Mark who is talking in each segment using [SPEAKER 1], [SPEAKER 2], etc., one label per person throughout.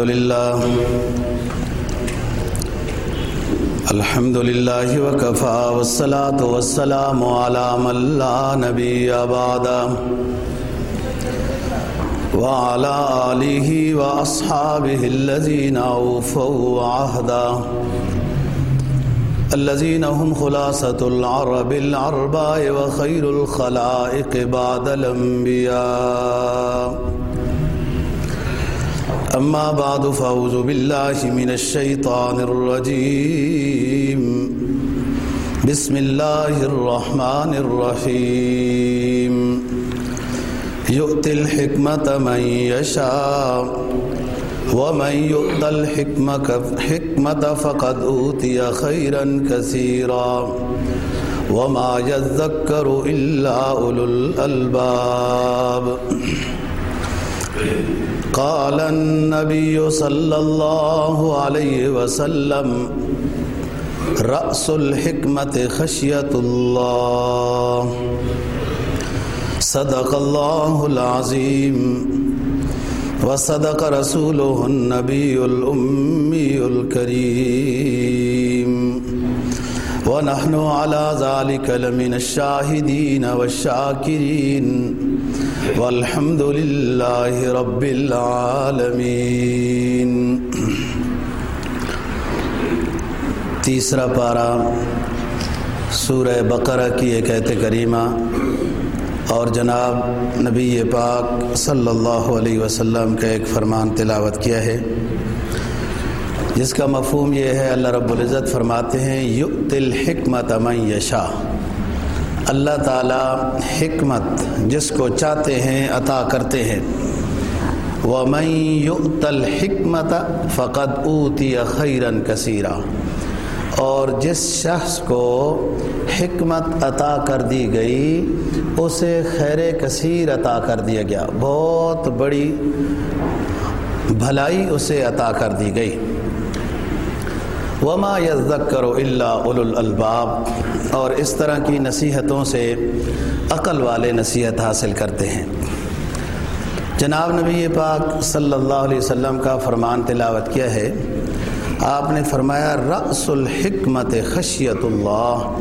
[SPEAKER 1] الحمد لله الحمد لله وكفى والصلاة والسلام على من لا نبي بعد۔ وعلى آله وأصحابه الذين أوفوا عهدا الذين هم خلاصة العرب العرباء وخير الخلائق بعد الأنبياء أما بعد فأعوذ بالله من الشيطان الرجيم. بسم الله الرحمن الرحيم. يؤتي الحكمة من يشاء ومن يؤت الحكمة فقد أوتي خيرا كثيرا وما يذكر إلا أولو الألباب. قال النبي صلى الله عليه وسلم، رأس الحكمة خشية الله. صدق الله العظيم. وصدق رسوله النبي الأمي الكريم. ونحن على ذلك لمن الشاهدين والشاكرين. والحمد لله رب العالمين. تیسرا پارا سورہ بقرہ کی ایک ایت کریمہ اور جناب نبی پاک صلی اللہ علیہ وسلم کا ایک فرمان تلاوت کیا ہے، جس کا مفہوم یہ ہے اللہ رب العزت فرماتے ہیں یؤت الحکمت من یشا اللہ تعالی حکمت جس کو چاہتے ہیں عطا کرتے ہیں۔ وَمَن يُؤْتَ الْحِكْمَةَ فَقَدْ أُوتِيَ خَيْرًا كَثِيرًا۔ اور جس شخص کو حکمت عطا کر دی گئی، اسے خیر کثیر عطا کر دیا گیا۔ بہت بڑی بھلائی اسے عطا کر دی گئی۔ وما یذکر اللہ اول الباب اور اس طرح کی نصیحتوں سے عقل والے نصیحت حاصل کرتے ہیں۔ جناب نبی پاک صلی اللہ علیہ وسلم کا فرمان تلاوت کیا ہے۔ آپ نے فرمایا، رأس الحکمت خشیت اللہ۔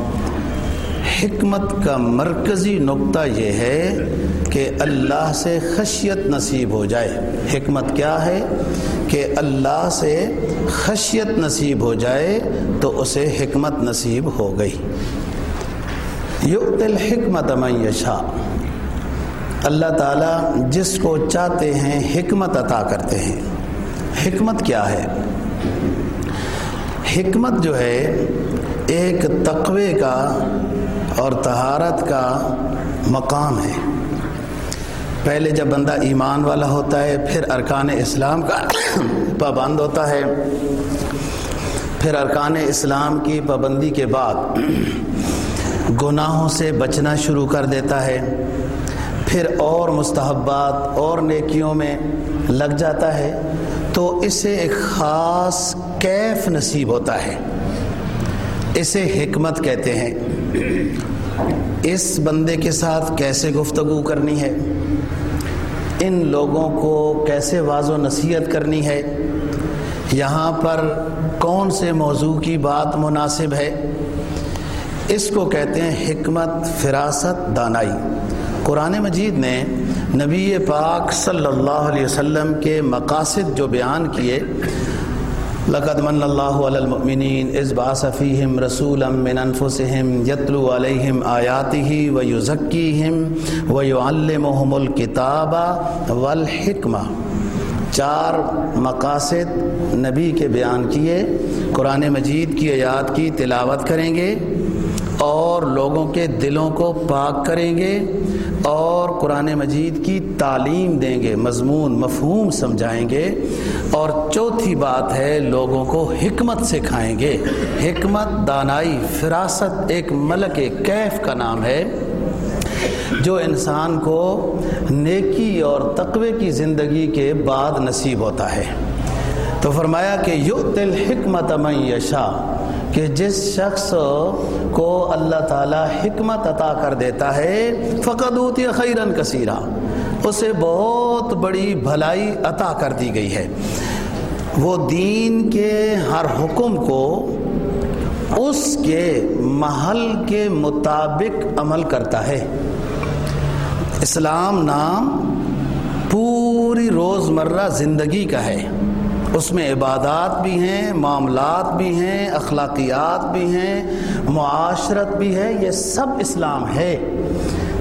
[SPEAKER 1] حکمت کا مرکزی نقطہ یہ ہے کہ اللہ سے خشیت نصیب ہو جائے۔ حکمت کیا ہے؟ کہ اللہ سے خشیت نصیب ہو جائے تو اسے حکمت نصیب ہو گئی۔ یؤت الحکمت من یشا اللہ تعالیٰ جس کو چاہتے ہیں حکمت عطا کرتے ہیں۔ حکمت کیا ہے؟ حکمت جو ہے، ایک تقوی کا اور تہارت کا مقام ہے۔ پہلے جب بندہ ایمان والا ہوتا ہے، پھر ارکان اسلام کا پابند ہوتا ہے۔ پھر ارکان اسلام کی پابندی کے بعد گناہوں سے بچنا شروع کر دیتا ہے۔ پھر اور مستحبات اور نیکیوں میں لگ جاتا ہے۔ تو اسے ایک خاص کیف نصیب ہوتا ہے۔ اسے حکمت کہتے ہیں۔ اس بندے کے ساتھ کیسے گفتگو کرنی ہے؟ ان لوگوں کو کیسے واض و نصیحت کرنی ہے؟ یہاں پر کون سے موضوع کی بات مناسب ہے؟ اس کو کہتے ہیں حکمت فراست دانائی۔ قرآن مجید نے نبی پاک صلی اللہ علیہ وسلم کے مقاصد جو بیان کیے لقد من اللہ علی المؤمنین اذ باس فیہم رسولا من انفسہم یتلو علیہم آیاتہ ویزکیہم ویعلمہم الکتاب والحکمہ چار مقاصد نبی کے بیان کیے، قرآن مجید کی آیات کی تلاوت کریں گے اور لوگوں کے دلوں کو پاک کریں گے اور قرآن مجید کی تعلیم دیں گے، مضمون، مفہوم سمجھائیں گے۔ اور چوتھی بات ہے، لوگوں کو حکمت سکھائیں گے۔ حکمت، دانائی، فراست، ایک ملک کیف کا نام ہے۔ جو انسان کو نیکی اور تقوی کی زندگی کے بعد نصیب ہوتا ہے۔ تو فرمایا کہ یو تل حکمت یشا کہ جس شخص کو اللہ تعالی حکمت عطا کر دیتا ہے فقط ہوتی خیرن کثیرہ اسے بہت بڑی بھلائی عطا کر دی گئی ہے۔ وہ دین کے ہر حکم کو اس کے محل کے مطابق عمل کرتا ہے۔ اسلام نام پوری روزمرہ زندگی کا ہے۔ اس میں عبادات بھی ہیں، معاملات بھی ہیں، اخلاقیات بھی ہیں، معاشرت بھی ہے، یہ سب اسلام ہے۔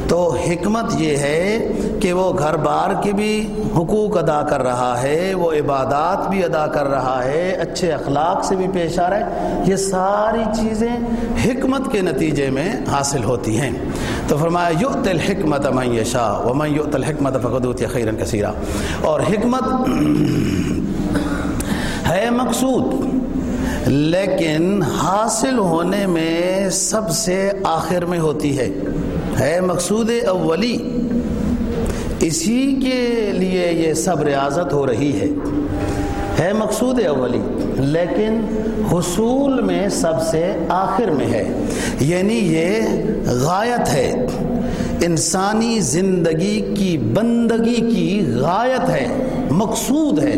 [SPEAKER 1] تو حکمت یہ ہے کہ وہ گھر بار کی بھی حقوق ادا کر رہا ہے، وہ عبادات بھی ادا کر رہا ہے، اچھے اخلاق سے بھی پیش آ رہا ہے۔ یہ ساری چیزیں حکمت کے نتیجے میں حاصل ہوتی ہیں۔ تو فرمایا، یؤت الحکمت من یشا ومن یؤت الحکمت فقدوت خیرن کثیرہ اور حکمت ہے مقصود۔ لیکن حاصل ہونے میں سب سے آخر میں ہوتی ہے۔ ہے مقصود اولی۔ اسی کے لیے یہ سب ریاضت ہو رہی ہے۔ ہے مقصود اولی۔ لیکن حصول میں سب سے آخر میں ہے۔ یعنی یہ غایت ہے۔ انسانی زندگی کی بندگی کی غایت ہے۔ مقصود ہے۔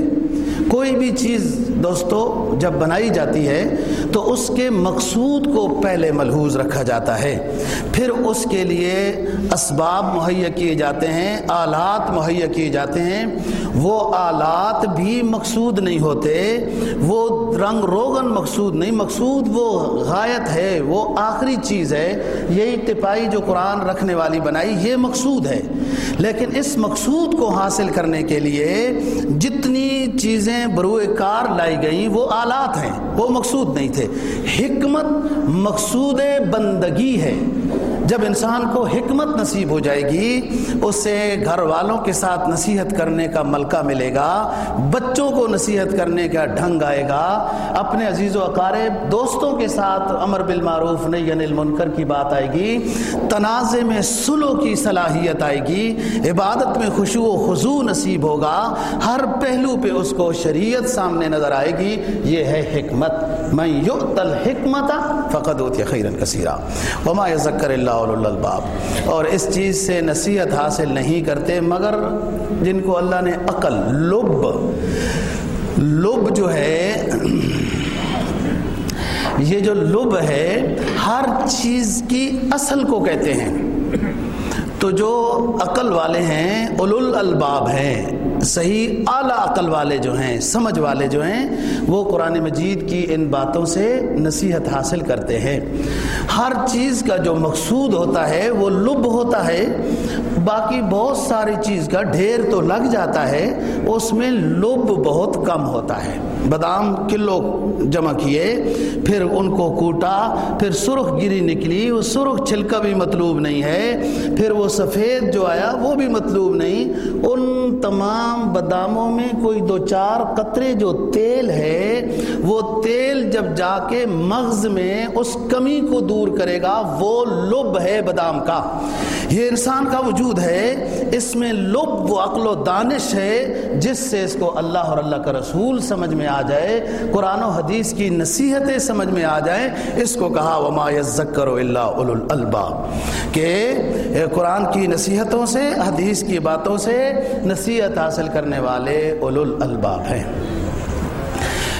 [SPEAKER 1] کوئی بھی چیز دوستو جب بنائی جاتی ہے تو اس کے مقصود کو پہلے ملحوظ رکھا جاتا ہے۔ پھر اس کے لیے اسباب مہیا کیے جاتے ہیں، آلات مہیا کیے جاتے ہیں۔ وہ آلات بھی مقصود نہیں ہوتے، وہ رنگ روغن مقصود نہیں، مقصود وہ غایت ہے، وہ آخری چیز ہے۔ یہی ٹپائی جو قرآن رکھنے والی بنائی، یہ مقصود ہے۔ لیکن اس مقصود کو حاصل کرنے کے لیے جتنی چیزیں بروئے کار لائی گئیں وہ آلات ہیں، وہ مقصود نہیں تھے۔ حکمت مقصود بندگی ہے۔ جب انسان کو حکمت نصیب ہو جائے گی، اسے گھر والوں کے ساتھ نصیحت کرنے کا ملکہ ملے گا، بچوں کو نصیحت کرنے کا ڈھنگ آئے گا۔ اپنے عزیز و اقارب، دوستوں کے ساتھ امر بالمعروف نہیں المنکر کی بات آئے گی، تنازع میں سلو کی صلاحیت آئے گی، عبادت میں خوشو و خضو نصیب ہوگا۔ ہر پہلو پہ اس کو شریعت سامنے نظر آئے گی، یہ ہے حکمت۔ میں یؤت الحکمت فقد اوتی خیرا کثیرا وما یذکر اللہ الباب اور اس چیز سے نصیحت حاصل نہیں کرتے مگر جن کو اللہ نے عقل، لب لب جو ہے، یہ جو لب ہے، ہر چیز کی اصل کو کہتے ہیں۔ تو جو عقل والے ہیں اول الباب ہیں۔ صحیح اعلیٰ عقل والے جو ہیں، سمجھ والے جو ہیں، وہ قرآن مجید کی ان باتوں سے نصیحت حاصل کرتے ہیں۔ ہر چیز کا جو مقصود ہوتا ہے، وہ لب ہوتا ہے۔ باقی بہت ساری چیز کا ڈھیر تو لگ جاتا ہے، اس میں لب بہت کم ہوتا ہے۔ بادام کلو جمع کیے، پھر ان کو کوٹا، پھر سرخ گری نکلی، وہ سرخ چھلکا بھی مطلوب نہیں ہے۔ پھر وہ سفید جو آیا، وہ بھی مطلوب نہیں۔ ان تمام باداموں میں کوئی دو چار قطرے جو تیل ہے، وہ تیل جب جا کے مغز میں اس کمی کو دور کرے گا، وہ لب ہے بادام کا۔ یہ انسان کا وجود ہے، اس میں لب و عقل و دانش ہے، جس سے اس کو اللہ اور اللہ کا رسول سمجھ میں آ جائے، قرآن و حدیث کی نصیحتیں سمجھ میں آ جائیں۔ اس کو کہا، وما یذکر اللہ الالباب کہ قرآن کی نصیحتوں سے، حدیث کی باتوں سے نصیحت حاصل کرنے والے اولو الالباب ہیں۔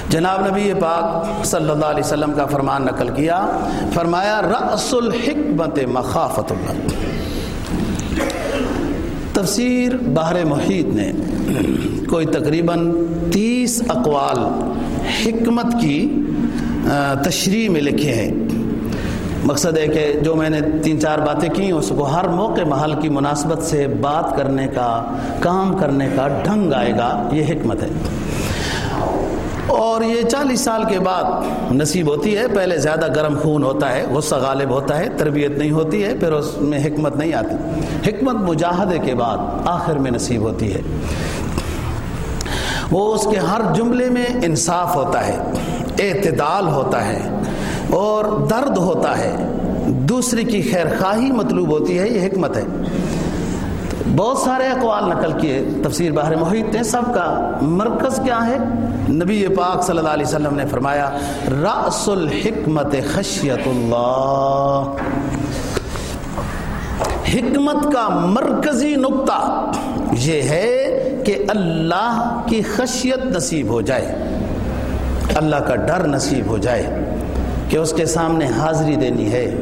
[SPEAKER 1] جناب نبی پاک صلی اللہ علیہ وسلم کا فرمان نقل کیا، فرمایا، رأس الحکمت مخافت اللہ۔ تفسیر بحر محیط نے کوئی تقریباً تیس اقوال حکمت کی تشریح میں لکھے ہیں۔ مقصد ہے کہ جو میں نے تین چار باتیں کی اس کو ہر موقع محل کی مناسبت سے بات کرنے کا، کام کرنے کا ڈھنگ آئے گا، یہ حکمت ہے۔ اور یہ چالیس سال کے بعد نصیب ہوتی ہے، پہلے زیادہ گرم خون ہوتا ہے، غصہ غالب ہوتا ہے، تربیت نہیں ہوتی ہے، پھر اس میں حکمت نہیں آتی۔ حکمت مجاہدے کے بعد آخر میں نصیب ہوتی ہے۔ وہ اس کے ہر جملے میں انصاف ہوتا ہے، اعتدال ہوتا ہے۔ اور درد ہوتا ہے۔ دوسری کی خیر خواہی مطلوب ہوتی ہے، یہ حکمت ہے۔ بہت سارے اقوال نقل کیے تفسیر باہر محیط نے، سب کا مرکز کیا ہے؟ نبی پاک صلی اللہ علیہ وسلم نے فرمایا رأس الحکمت خشیت اللہ۔ حکمت کا مرکزی نقطہ یہ ہے کہ اللہ کی خشیت نصیب ہو جائے۔ اللہ کا ڈر نصیب ہو جائے۔ کہ اس کے سامنے حاضری دینی ہے۔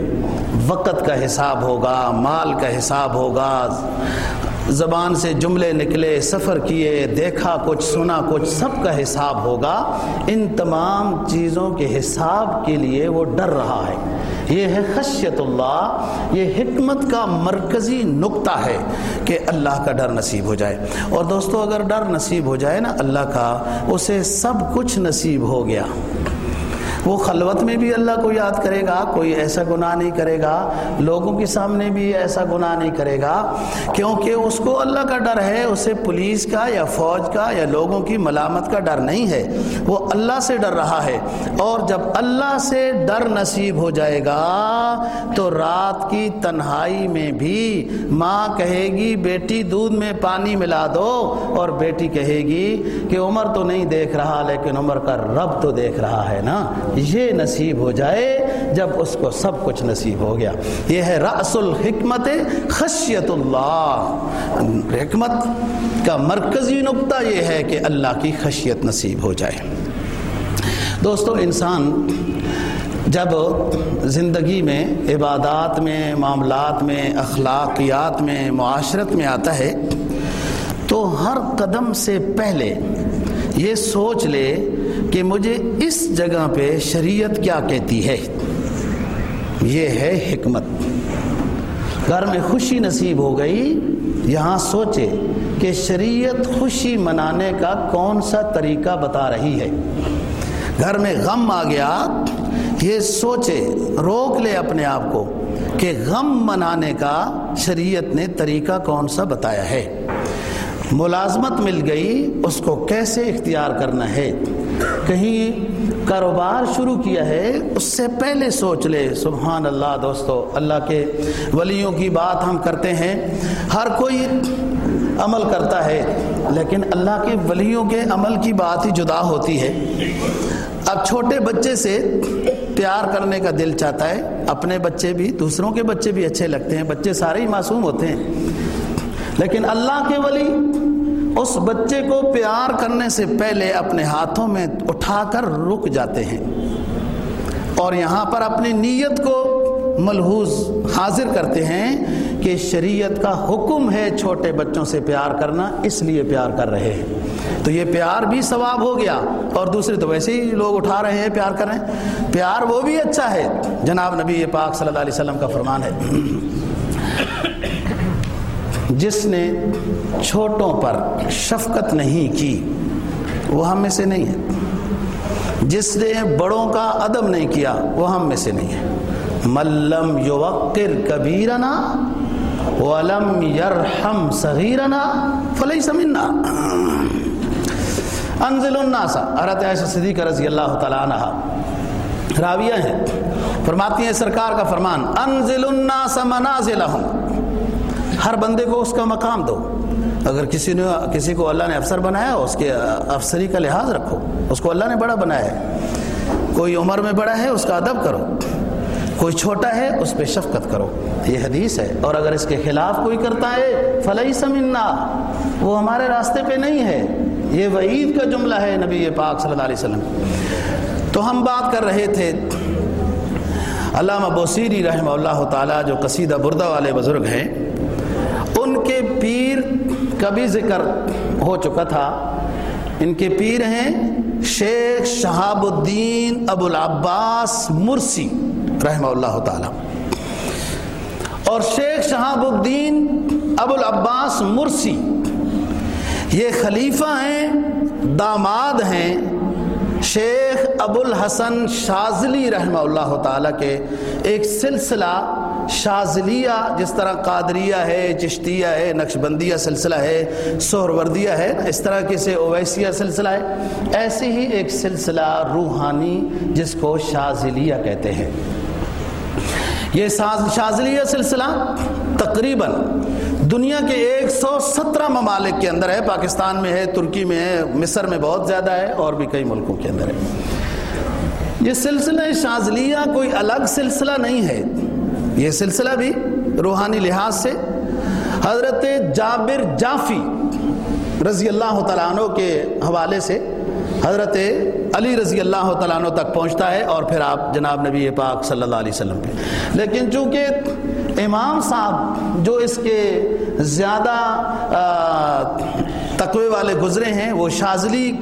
[SPEAKER 1] وقت کا حساب ہوگا، مال کا حساب ہوگا۔ زبان سے جملے نکلے، سفر کیے، دیکھا کچھ، سنا کچھ، سب کا حساب ہوگا۔ ان تمام چیزوں کے حساب کے لیے وہ ڈر رہا ہے۔ یہ ہے خشیت اللہ۔ یہ حکمت کا مرکزی نقطہ ہے کہ اللہ کا ڈر نصیب ہو جائے۔ اور دوستو، اگر ڈر نصیب ہو جائے نا اللہ کا، اسے سب کچھ نصیب ہو گیا۔ وہ خلوت میں بھی اللہ کو یاد کرے گا، کوئی ایسا گناہ نہیں کرے گا، لوگوں کے سامنے بھی ایسا گناہ نہیں کرے گا، کیونکہ اس کو اللہ کا ڈر ہے، اسے پولیس کا یا فوج کا یا لوگوں کی ملامت کا ڈر نہیں ہے، وہ اللہ سے ڈر رہا ہے۔ اور جب اللہ سے ڈر نصیب ہو جائے گا، تو رات کی تنہائی میں بھی ماں کہے گی، بیٹی دودھ میں پانی ملا دو۔ اور بیٹی کہے گی کہ عمر تو نہیں دیکھ رہا، لیکن عمر کا رب تو دیکھ رہا ہے نا۔ یہ نصیب ہو جائے جب اس کو سب کچھ نصیب ہو گیا۔ یہ ہے رأس الحکمت خشیت اللہ۔ حکمت کا مرکزی نقطہ یہ ہے کہ اللہ کی خشیت نصیب ہو جائے۔ دوستو، انسان جب زندگی میں، عبادات میں، معاملات میں، اخلاقیات میں، معاشرت میں آتا ہے، تو ہر قدم سے پہلے یہ سوچ لے کہ مجھے اس جگہ پہ شریعت کیا کہتی ہے؟ یہ ہے حکمت۔ گھر میں خوشی نصیب ہو گئی، یہاں سوچے کہ شریعت خوشی منانے کا کون سا طریقہ بتا رہی ہے۔ گھر میں غم آ گیا، یہ سوچے، روک لے اپنے آپ کو کہ غم منانے کا شریعت نے طریقہ کون سا بتایا ہے۔ ملازمت مل گئی، اس کو کیسے اختیار کرنا ہے؟ کہیں کاروبار شروع کیا ہے، اس سے پہلے سوچ لے۔ سبحان اللہ دوستو، اللہ کے ولیوں کی بات ہم کرتے ہیں۔ ہر کوئی عمل کرتا ہے، لیکن اللہ کے ولیوں کے عمل کی بات ہی جدا ہوتی ہے۔ اب چھوٹے بچے سے پیار کرنے کا دل چاہتا ہے۔ اپنے بچے بھی، دوسروں کے بچے بھی اچھے لگتے ہیں۔ بچے سارے ہی معصوم ہوتے ہیں۔ لیکن اللہ کے ولی اس بچے کو پیار کرنے سے پہلے اپنے ہاتھوں میں اٹھا کر رک جاتے ہیں اور یہاں پر اپنی نیت کو ملحوظ حاضر کرتے ہیں کہ شریعت کا حکم ہے چھوٹے بچوں سے پیار کرنا، اس لیے پیار کر رہے ہیں۔ تو یہ پیار بھی ثواب ہو گیا اور دوسرے تو ویسے ہی لوگ اٹھا رہے ہیں، پیار کر رہے ہیں۔ پیار وہ بھی اچھا ہے۔ جناب نبی پاک صلی اللہ علیہ وسلم کا فرمان ہے۔ جس نے چھوٹوں پر شفقت نہیں کی، وہ ہم میں سے نہیں ہے۔ جس نے بڑوں کا ادب نہیں کیا، وہ ہم میں سے نہیں ہے۔ ملم یوکر کبیرنا ولم یرحم صغیرنا فلئی سمنا انزل الناسا حضرت عائشہ صدیقہ رضی اللہ تعالیٰ عنہ راویہ ہیں۔ فرماتی ہیں سرکار کا فرمان، انزل الناس منازلہم۔ ہر بندے کو اس کا مقام دو۔ اگر کسی نے، کسی کو اللہ نے افسر بنایا، اس کے افسری کا لحاظ رکھو۔ اس کو اللہ نے بڑا بنایا ہے۔ کوئی عمر میں بڑا ہے، اس کا ادب کرو۔ کوئی چھوٹا ہے، اس پہ شفقت کرو۔ یہ حدیث ہے۔ اور اگر اس کے خلاف کوئی کرتا ہے فلئی سمنا وہ ہمارے راستے پہ نہیں ہے۔ یہ وعید کا جملہ ہے نبی پاک صلی اللہ علیہ وسلم۔ تو ہم بات کر رہے تھے۔ علامہ بوسیری رحمہ اللہ تعالیٰ جو قصیدہ بردہ والے بزرگ ہیں کے پیر کا بھی ذکر ہو چکا تھا۔ ان کے پیر ہیں شیخ شہاب الدین ابو العباس مرسی رحمہ اللہ تعالی۔ اور شیخ شہاب الدین ابو العباس مرسی، یہ خلیفہ ہیں، داماد ہیں۔ شیخ ابو الحسن شازلی رحمہ اللہ تعالی کے ایک سلسلہ شازلیہ جس طرح قادریہ ہے، چشتیہ ہے، نقشبندیہ سلسلہ ہے، سہروردیہ ہے، اس طرح کے سے اویسیہ سلسلہ ہے۔ ایسے ہی ایک سلسلہ روحانی جس کو شازلیہ کہتے ہیں۔ یہ شازلیہ سلسلہ تقریباً دنیا کے ایک سو سترہ ممالک کے اندر ہے۔ پاکستان میں ہے، ترکی میں ہے، مصر میں بہت زیادہ ہے، اور بھی کئی ملکوں کے اندر ہے۔ یہ سلسلہ شازلیہ کوئی الگ سلسلہ نہیں ہے۔ یہ سلسلہ بھی روحانی لحاظ سے حضرت جابر جافی رضی اللہ تعالیٰ عنہ کے حوالے سے حضرت علی رضی اللہ تعالیٰ عنہ تک پہنچتا ہے اور پھر آپ جناب نبی پاک صلی اللہ علیہ وسلم پہ۔ لیکن چونکہ امام صاحب جو اس کے زیادہ تقوی والے گزرے ہیں، وہ شازلی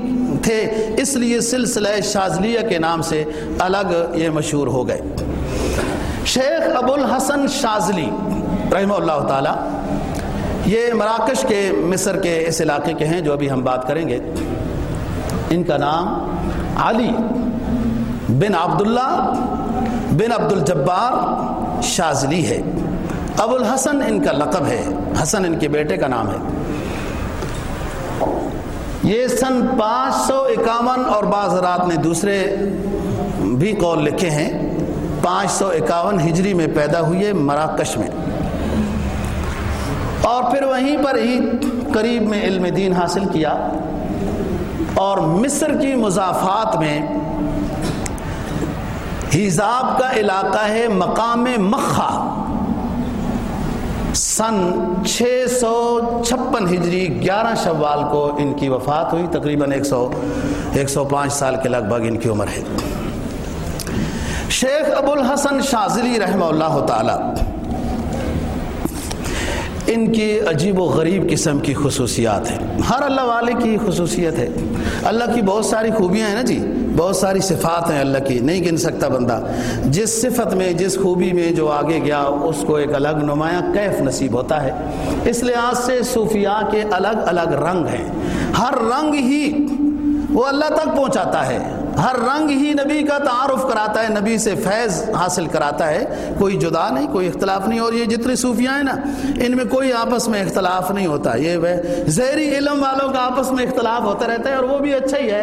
[SPEAKER 1] تھے، اس لیے سلسلہ شازلیہ کے نام سے الگ یہ مشہور ہو گئے۔ شیخ ابو الحسن شازلی رحمہ اللہ تعالی، یہ مراکش کے مصر کے اس علاقے کے ہیں جو ابھی ہم بات کریں گے۔ ان کا نام علی بن عبداللہ بن عبد الجبار شازلی ہے۔ ابو الحسن ان کا لقب ہے۔ حسن ان کے بیٹے کا نام ہے۔ یہ سن پانچ سو اکاون اور بعض رات نے دوسرے بھی قول لکھے ہیں۔ پانچ سو اکاون ہجری میں پیدا ہوئے مراکش میں۔ اور پھر وہیں پر ہی قریب میں علم دین حاصل کیا۔ اور مصر کی مضافات میں حزاب کا علاقہ ہے مقام مخا سن چھ سو چھپن ہجری گیارہ شوال کو ان کی وفات ہوئی، تقریباً ایک سو ایک سو پانچ سال کے لگ بھگ ان کی عمر ہے۔ شیخ ابو الحسن شازلی رحمہ اللہ تعالی، ان کی عجیب و غریب قسم کی خصوصیات ہیں۔ ہر اللہ والے کی خصوصیت ہے۔ اللہ کی بہت ساری خوبیاں ہیں نا جی بہت ساری صفات ہیں اللہ کی، نہیں گن سکتا بندہ۔ جس صفت میں، جس خوبی میں جو آگے گیا، اس کو ایک الگ نمایاں کیف نصیب ہوتا ہے۔ اس لحاظ سے صوفیاء کے الگ الگ رنگ ہیں۔ ہر رنگ ہی وہ اللہ تک پہنچاتا ہے۔ ہر رنگ ہی نبی کا تعارف کراتا ہے، نبی سے فیض حاصل کراتا ہے۔ کوئی جدا نہیں، کوئی اختلاف نہیں، اور یہ جتنے صوفیاں ہیں نا، ان میں کوئی آپس میں اختلاف نہیں ہوتا۔ یہ وہ زہری علم والوں کا آپس میں اختلاف ہوتا رہتا ہے، اور وہ بھی اچھا ہی ہے۔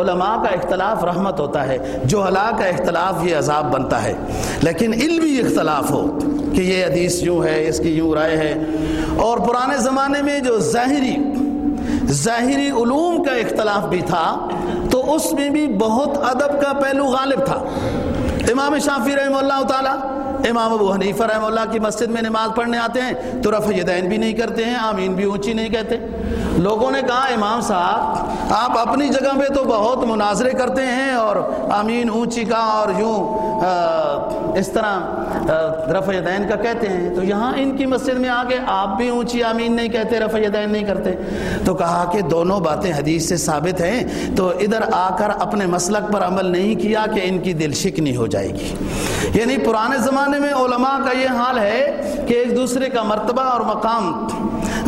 [SPEAKER 1] علماء کا اختلاف رحمت ہوتا ہے جو ہلا کا اختلاف یہ عذاب بنتا ہے۔ لیکن علمی اختلاف ہو، کہ یہ حدیث یوں ہے، اس کی یوں رائے ہے۔ اور پرانے زمانے میں جو ظاہری ظاہری علوم کا اختلاف بھی تھا، تو اس میں بھی بہت ادب کا پہلو غالب تھا۔ امام شافی رحمہ اللہ تعالیٰ، امام ابو حنیفہ رحمہ اللہ کی مسجد میں نماز پڑھنے آتے ہیں، تو رفع یدین بھی نہیں کرتے ہیں، آمین بھی اونچی نہیں کہتے۔ لوگوں نے کہا، امام صاحب، آپ اپنی جگہ پہ تو بہت مناظرے کرتے ہیں اور آمین اونچی کا اور یوں اس طرح رفع یدین کا کہتے ہیں۔ تو یہاں ان کی مسجد میں آگے آپ بھی اونچی آمین نہیں کہتے، رفع یدین نہیں کرتے۔ تو کہا کہ دونوں باتیں حدیث سے ثابت ہیں، تو ادھر آ کر اپنے مسلک پر عمل نہیں کیا کہ ان کی دل شکنی ہو جائے گی۔ یعنی پرانے زمانے میں علماء کا یہ حال ہے کہ ایک دوسرے کا مرتبہ اور مقام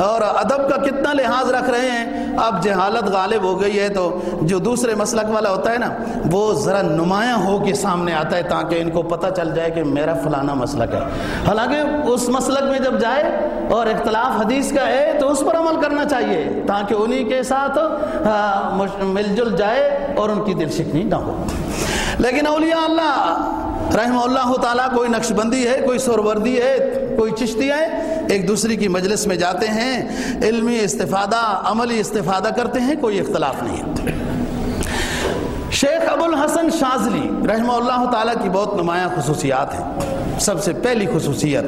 [SPEAKER 1] اور ادب کا کتنا لحاظ رکھ رہے ہیں۔ اب جہالت غالب ہو گئی ہے تو جو دوسرے مسلک والا ہوتا ہے نا، وہ ذرا نمایاں ہو کے سامنے آتا ہے تاکہ ان کو پتہ چل جائے کہ میرا فلانا مسلک ہے۔ حالانکہ اس مسلک میں جب جائے اور اختلاف حدیث کا ہے تو اس پر عمل کرنا چاہیے، تاکہ انہی کے ساتھ مل جل جائے اور ان کی دل شکنی نہ ہو۔ لیکن اولیاء اللہ رحمہ اللہ تعالیٰ کوئی نقش بندی ہے، کوئی سوروردی ہے، کوئی چشتی ہے، ایک دوسری کی مجلس میں جاتے ہیں، علمی استفادہ، عملی استفادہ کرتے ہیں، کوئی اختلاف نہیں ہے۔ شیخ ابو الحسن شازلی رحمہ اللہ تعالیٰ کی بہت نمایاں خصوصیات ہیں۔ سب سے پہلی خصوصیت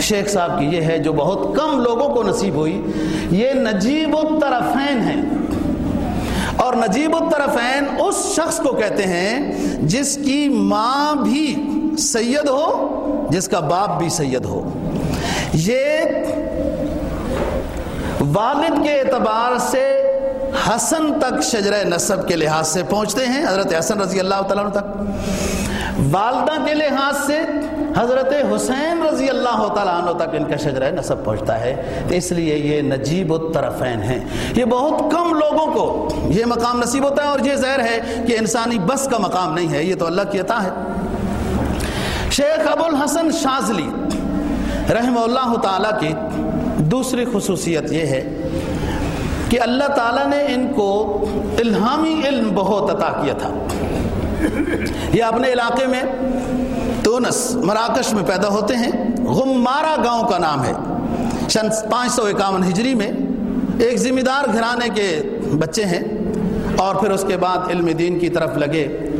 [SPEAKER 1] شیخ صاحب کی یہ ہے، جو بہت کم لوگوں کو نصیب ہوئی، یہ نجیب الطرفین ہیں۔ اور نجیب الطرفین اس شخص کو کہتے ہیں جس کی ماں بھی سید ہو، جس کا باپ بھی سید ہو۔ یہ والد کے اعتبار سے حسن تک شجر نصب کے لحاظ سے پہنچتے ہیں، حضرت حسن رضی اللہ تعالیٰ تک۔ والدہ کے لحاظ سے حضرت حسین رضی اللہ تعالیٰ عنہ تک ان کا شجرہ نصب پہنچتا ہے اس لیے یہ نجیب الطرفین ہیں۔ یہ بہت کم لوگوں کو یہ مقام نصیب ہوتا ہے اور یہ ظاہر ہے کہ انسانی بس کا مقام نہیں ہے، یہ تو اللہ کی عطا ہے۔ شیخ ابو الحسن شازلی رحمہ اللہ تعالیٰ کی دوسری خصوصیت یہ ہے کہ اللہ تعالیٰ نے ان کو الہامی علم بہت عطا کیا تھا۔ یہ اپنے علاقے میں تونس مراکش میں پیدا ہوتے ہیں۔ غمارا گاؤں کا نام ہے۔ سن پانچ سو اکاون ہجری میں ایک ذمہ دار گھرانے کے بچے ہیں اور پھر اس کے بعد علم دین کی طرف لگے۔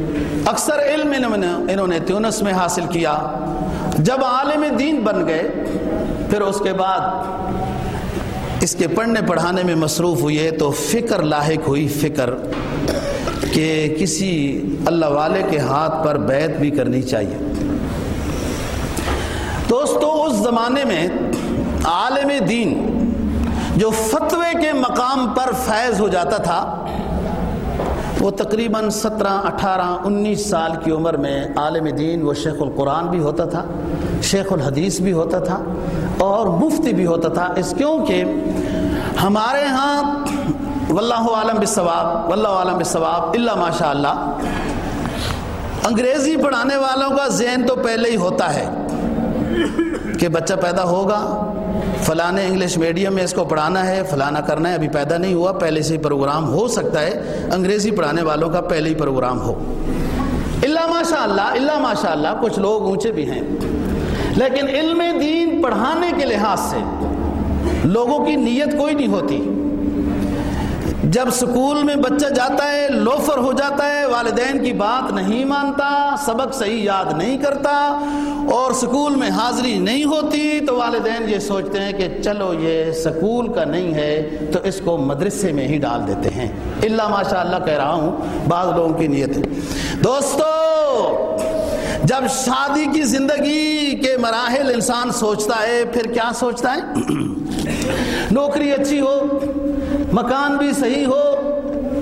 [SPEAKER 1] اکثر علم انہوں نے تیونس میں حاصل کیا۔ جب عالم دین بن گئے، پھر اس کے بعد اس کے پڑھنے پڑھانے میں مصروف ہوئے تو فکر لاحق ہوئی۔ فکر کہ کسی اللہ والے کے ہاتھ پر بیت بھی کرنی چاہیے۔ دوستو، اس زمانے میں عالم دین جو فتوے کے مقام پر فیض ہو جاتا تھا، وہ تقریباً سترہ، اٹھارہ، انیس سال کی عمر میں عالم دین، وہ شیخ القرآن بھی ہوتا تھا، شیخ الحدیث بھی ہوتا تھا اور مفتی بھی ہوتا تھا۔ اس کیونکہ ہمارے ہاں واللہ عالم بثواب واللہ عالم بثواب اللہ ماشاء اللہ انگریزی پڑھانے والوں کا ذہن تو پہلے ہی ہوتا ہے۔ کہ بچہ پیدا ہوگا، فلاں انگلش میڈیم میں اس کو پڑھانا ہے فلانا کرنا ہے، ابھی پیدا نہیں ہوا، پہلے سے ہی پروگرام ہو سکتا ہے، انگریزی پڑھانے والوں کا پہلے ہی پروگرام ہو۔ اللہ ماشاء اللہ اللہ ماشاء اللہ کچھ لوگ اونچے بھی ہیں۔ لیکن علم دین پڑھانے کے لحاظ سے لوگوں کی نیت کوئی نہیں ہوتی۔ جب سکول میں بچہ جاتا ہے، لوفر ہو جاتا ہے، والدین کی بات نہیں مانتا، سبق صحیح یاد نہیں کرتا اور سکول میں حاضری نہیں ہوتی تو والدین یہ سوچتے ہیں کہ چلو یہ سکول کا نہیں ہے تو اس کو مدرسے میں ہی ڈال دیتے ہیں۔ اللہ ماشاء اللہ کہہ رہا ہوں، بعض لوگوں کی نیت دوستو، جب شادی کی زندگی کے مراحل انسان سوچتا ہے، پھر کیا سوچتا ہے؟ نوکری اچھی ہو، مکان بھی صحیح ہو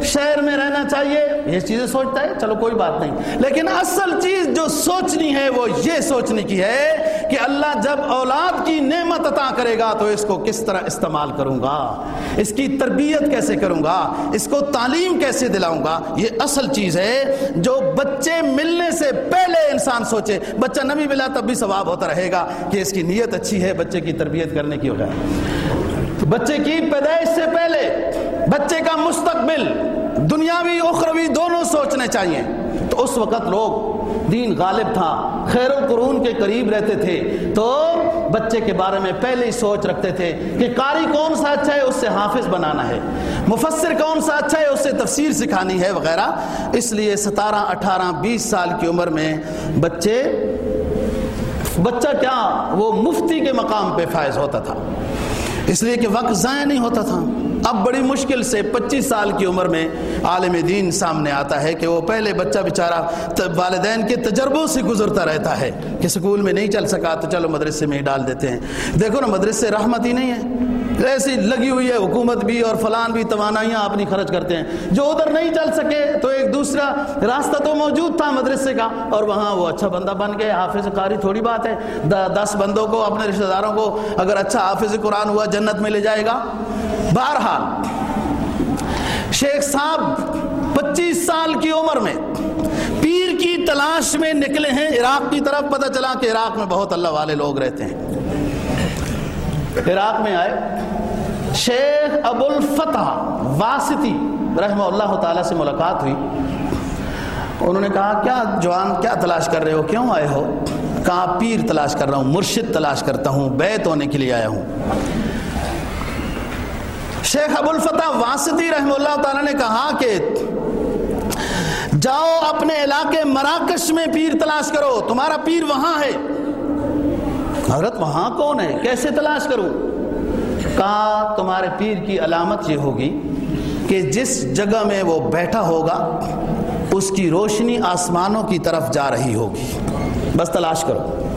[SPEAKER 1] شہر میں رہنا چاہیے، یہ چیزیں سوچتا ہے، چلو کوئی بات نہیں۔ لیکن اصل چیز جو سوچنی ہے، وہ یہ سوچنے کی ہے کہ اللہ جب اولاد کی نعمت عطا کرے گا تو اس کو کس طرح استعمال کروں گا؟ اس کی تربیت کیسے کروں گا؟ اس کو تعلیم کیسے دلاؤں گا؟ یہ اصل چیز ہے جو بچے ملنے سے پہلے انسان سوچے۔ بچہ نبی ملا تب بھی ثواب ہوتا رہے گا کہ اس کی نیت اچھی ہے، بچے کی تربیت کرنے کی ہوگا بچے کی پیدائش سے پہلے بچے کا مستقبل، دنیاوی اخروی دونوں سوچنے چاہیے۔ تو اس وقت لوگ دین غالب تھا، خیر القرون کے قریب رہتے تھے۔ تو بچے کے بارے میں پہلے ہی سوچ رکھتے تھے کہ قاری کون سا اچھا ہے، اس سے حافظ بنانا ہے۔ مفسر کون سا اچھا ہے، اس سے تفسیر سکھانی ہے وغیرہ۔ اس لیے ستارہ، اٹھارہ، بیس سال کی عمر میں بچے، بچہ کیا، وہ مفتی کے مقام پہ فائز ہوتا تھا۔ اس لیے کہ وقت ضائع نہیں ہوتا تھا۔ اب بڑی مشکل سے پچیس سال کی عمر میں عالم دین سامنے آتا ہے کہ وہ پہلے بچہ بیچارہ والدین کے تجربوں سے گزرتا رہتا ہے کہ سکول میں نہیں چل سکا تو چلو مدرسے میں ہی ڈال دیتے ہیں۔ دیکھو نا، مدرسے رحمت ہی نہیں ہے۔ ایسی لگی ہوئی ہے، حکومت بھی اور فلان بھی توانائیاں اپنی خرچ کرتے ہیں۔ جو ادھر نہیں چل سکے تو ایک دوسرا راستہ تو موجود تھا مدرسے کا۔ اور وہاں وہ اچھا بندہ بن گئے، حافظ قاری تھوڑی بات ہے۔ دس بندوں کو، اپنے رشتہ داروں کو اگر اچھا حافظ قرآن ہوا، جنت میں لے جائے گا۔ بہرحال شیخ صاحب پچیس سال کی عمر میں پیر کی تلاش میں نکلے ہیں عراق کی طرف، پتہ چلا کہ عراق میں بہت اللہ والے لوگ رہتے ہیں۔ عراق میں آئے، شیخ ابو الفتح واسطی رحمہ اللہ تعالیٰ سے ملاقات ہوئی۔ انہوں نے کہا، کیا جوان، کیا تلاش کر رہے ہو؟ کیوں آئے ہو؟ کہا، پیر تلاش کر رہا ہوں، مرشد تلاش کرتا ہوں، بیت ہونے کے لیے آیا ہوں۔ شیخ ابو الفتح واسطی رحمہ اللہ تعالیٰ نے کہا کہ جاؤ اپنے علاقے مراکش میں پیر تلاش کرو، تمہارا پیر وہاں ہے۔ حضرت وہاں کون ہے؟ کیسے تلاش کروں؟ کہا، تمہارے پیر کی علامت یہ ہوگی کہ جس جگہ میں وہ بیٹھا ہوگا، اس کی روشنی آسمانوں کی طرف جا رہی ہوگی۔ بس تلاش کرو۔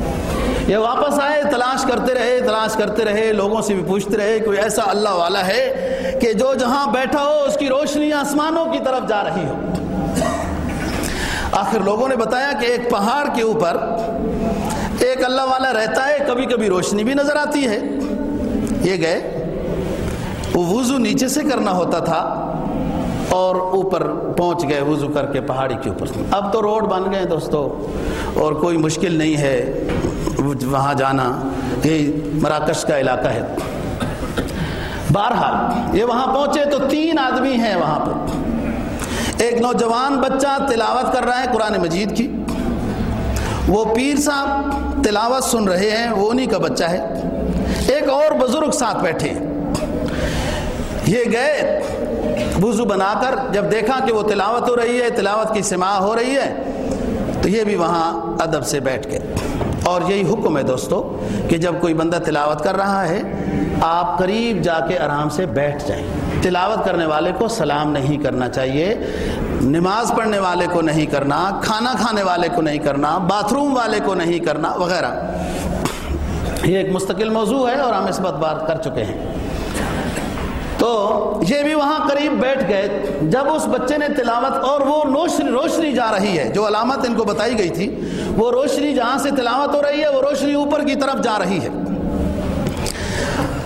[SPEAKER 1] یہ واپس آئے، تلاش کرتے رہے، تلاش کرتے رہے، لوگوں سے بھی پوچھتے رہے کوئی ایسا اللہ والا ہے کہ جو جہاں بیٹھا ہو، اس کی روشنی آسمانوں کی طرف جا رہی ہو۔ آخر لوگوں نے بتایا کہ ایک پہاڑ کے اوپر ایک اللہ والا رہتا ہے، کبھی کبھی روشنی بھی نظر آتی ہے۔ یہ گئے، وہ وضو نیچے سے کرنا ہوتا تھا اور اوپر پہنچ گئے وضو کر کے پہاڑی کے اوپر۔ اب تو روڈ بن گئے دوستو اور کوئی مشکل نہیں ہے۔ وہاں جانا، یہ مراکش کا علاقہ ہے۔ بہرحال، یہ وہاں پہنچے تو تین آدمی ہیں وہاں پر۔ ایک نوجوان بچہ تلاوت کر رہا ہے قرآن مجید کی۔ وہ پیر صاحب تلاوت سن رہے ہیں، وہ انہی کا بچہ ہے۔ ایک اور بزرگ ساتھ بیٹھے ہیں۔ یہ گئے، وضو بنا کر جب دیکھا کہ وہ تلاوت ہو رہی ہے، تلاوت کی سماع ہو رہی ہے، تو یہ بھی وہاں ادب سے بیٹھ گئے۔ اور یہی حکم ہے دوستو کہ جب کوئی بندہ تلاوت کر رہا ہے، آپ قریب جا کے آرام سے بیٹھ جائیں۔ تلاوت کرنے والے کو سلام نہیں کرنا چاہیے، نماز پڑھنے والے کو نہیں کرنا، کھانا کھانے والے کو نہیں کرنا، باتھ روم والے کو نہیں کرنا، وغیرہ۔ یہ ایک مستقل موضوع ہے اور ہم اس بات بات کر چکے ہیں۔ تو یہ بھی وہاں قریب بیٹھ گئے۔ جب اس بچے نے تلاوت اور وہ روشنی روشنی جا رہی ہے، جو علامت ان کو بتائی گئی تھی، وہ روشنی جہاں سے تلاوت ہو رہی ہے، وہ روشنی اوپر کی طرف جا رہی ہے۔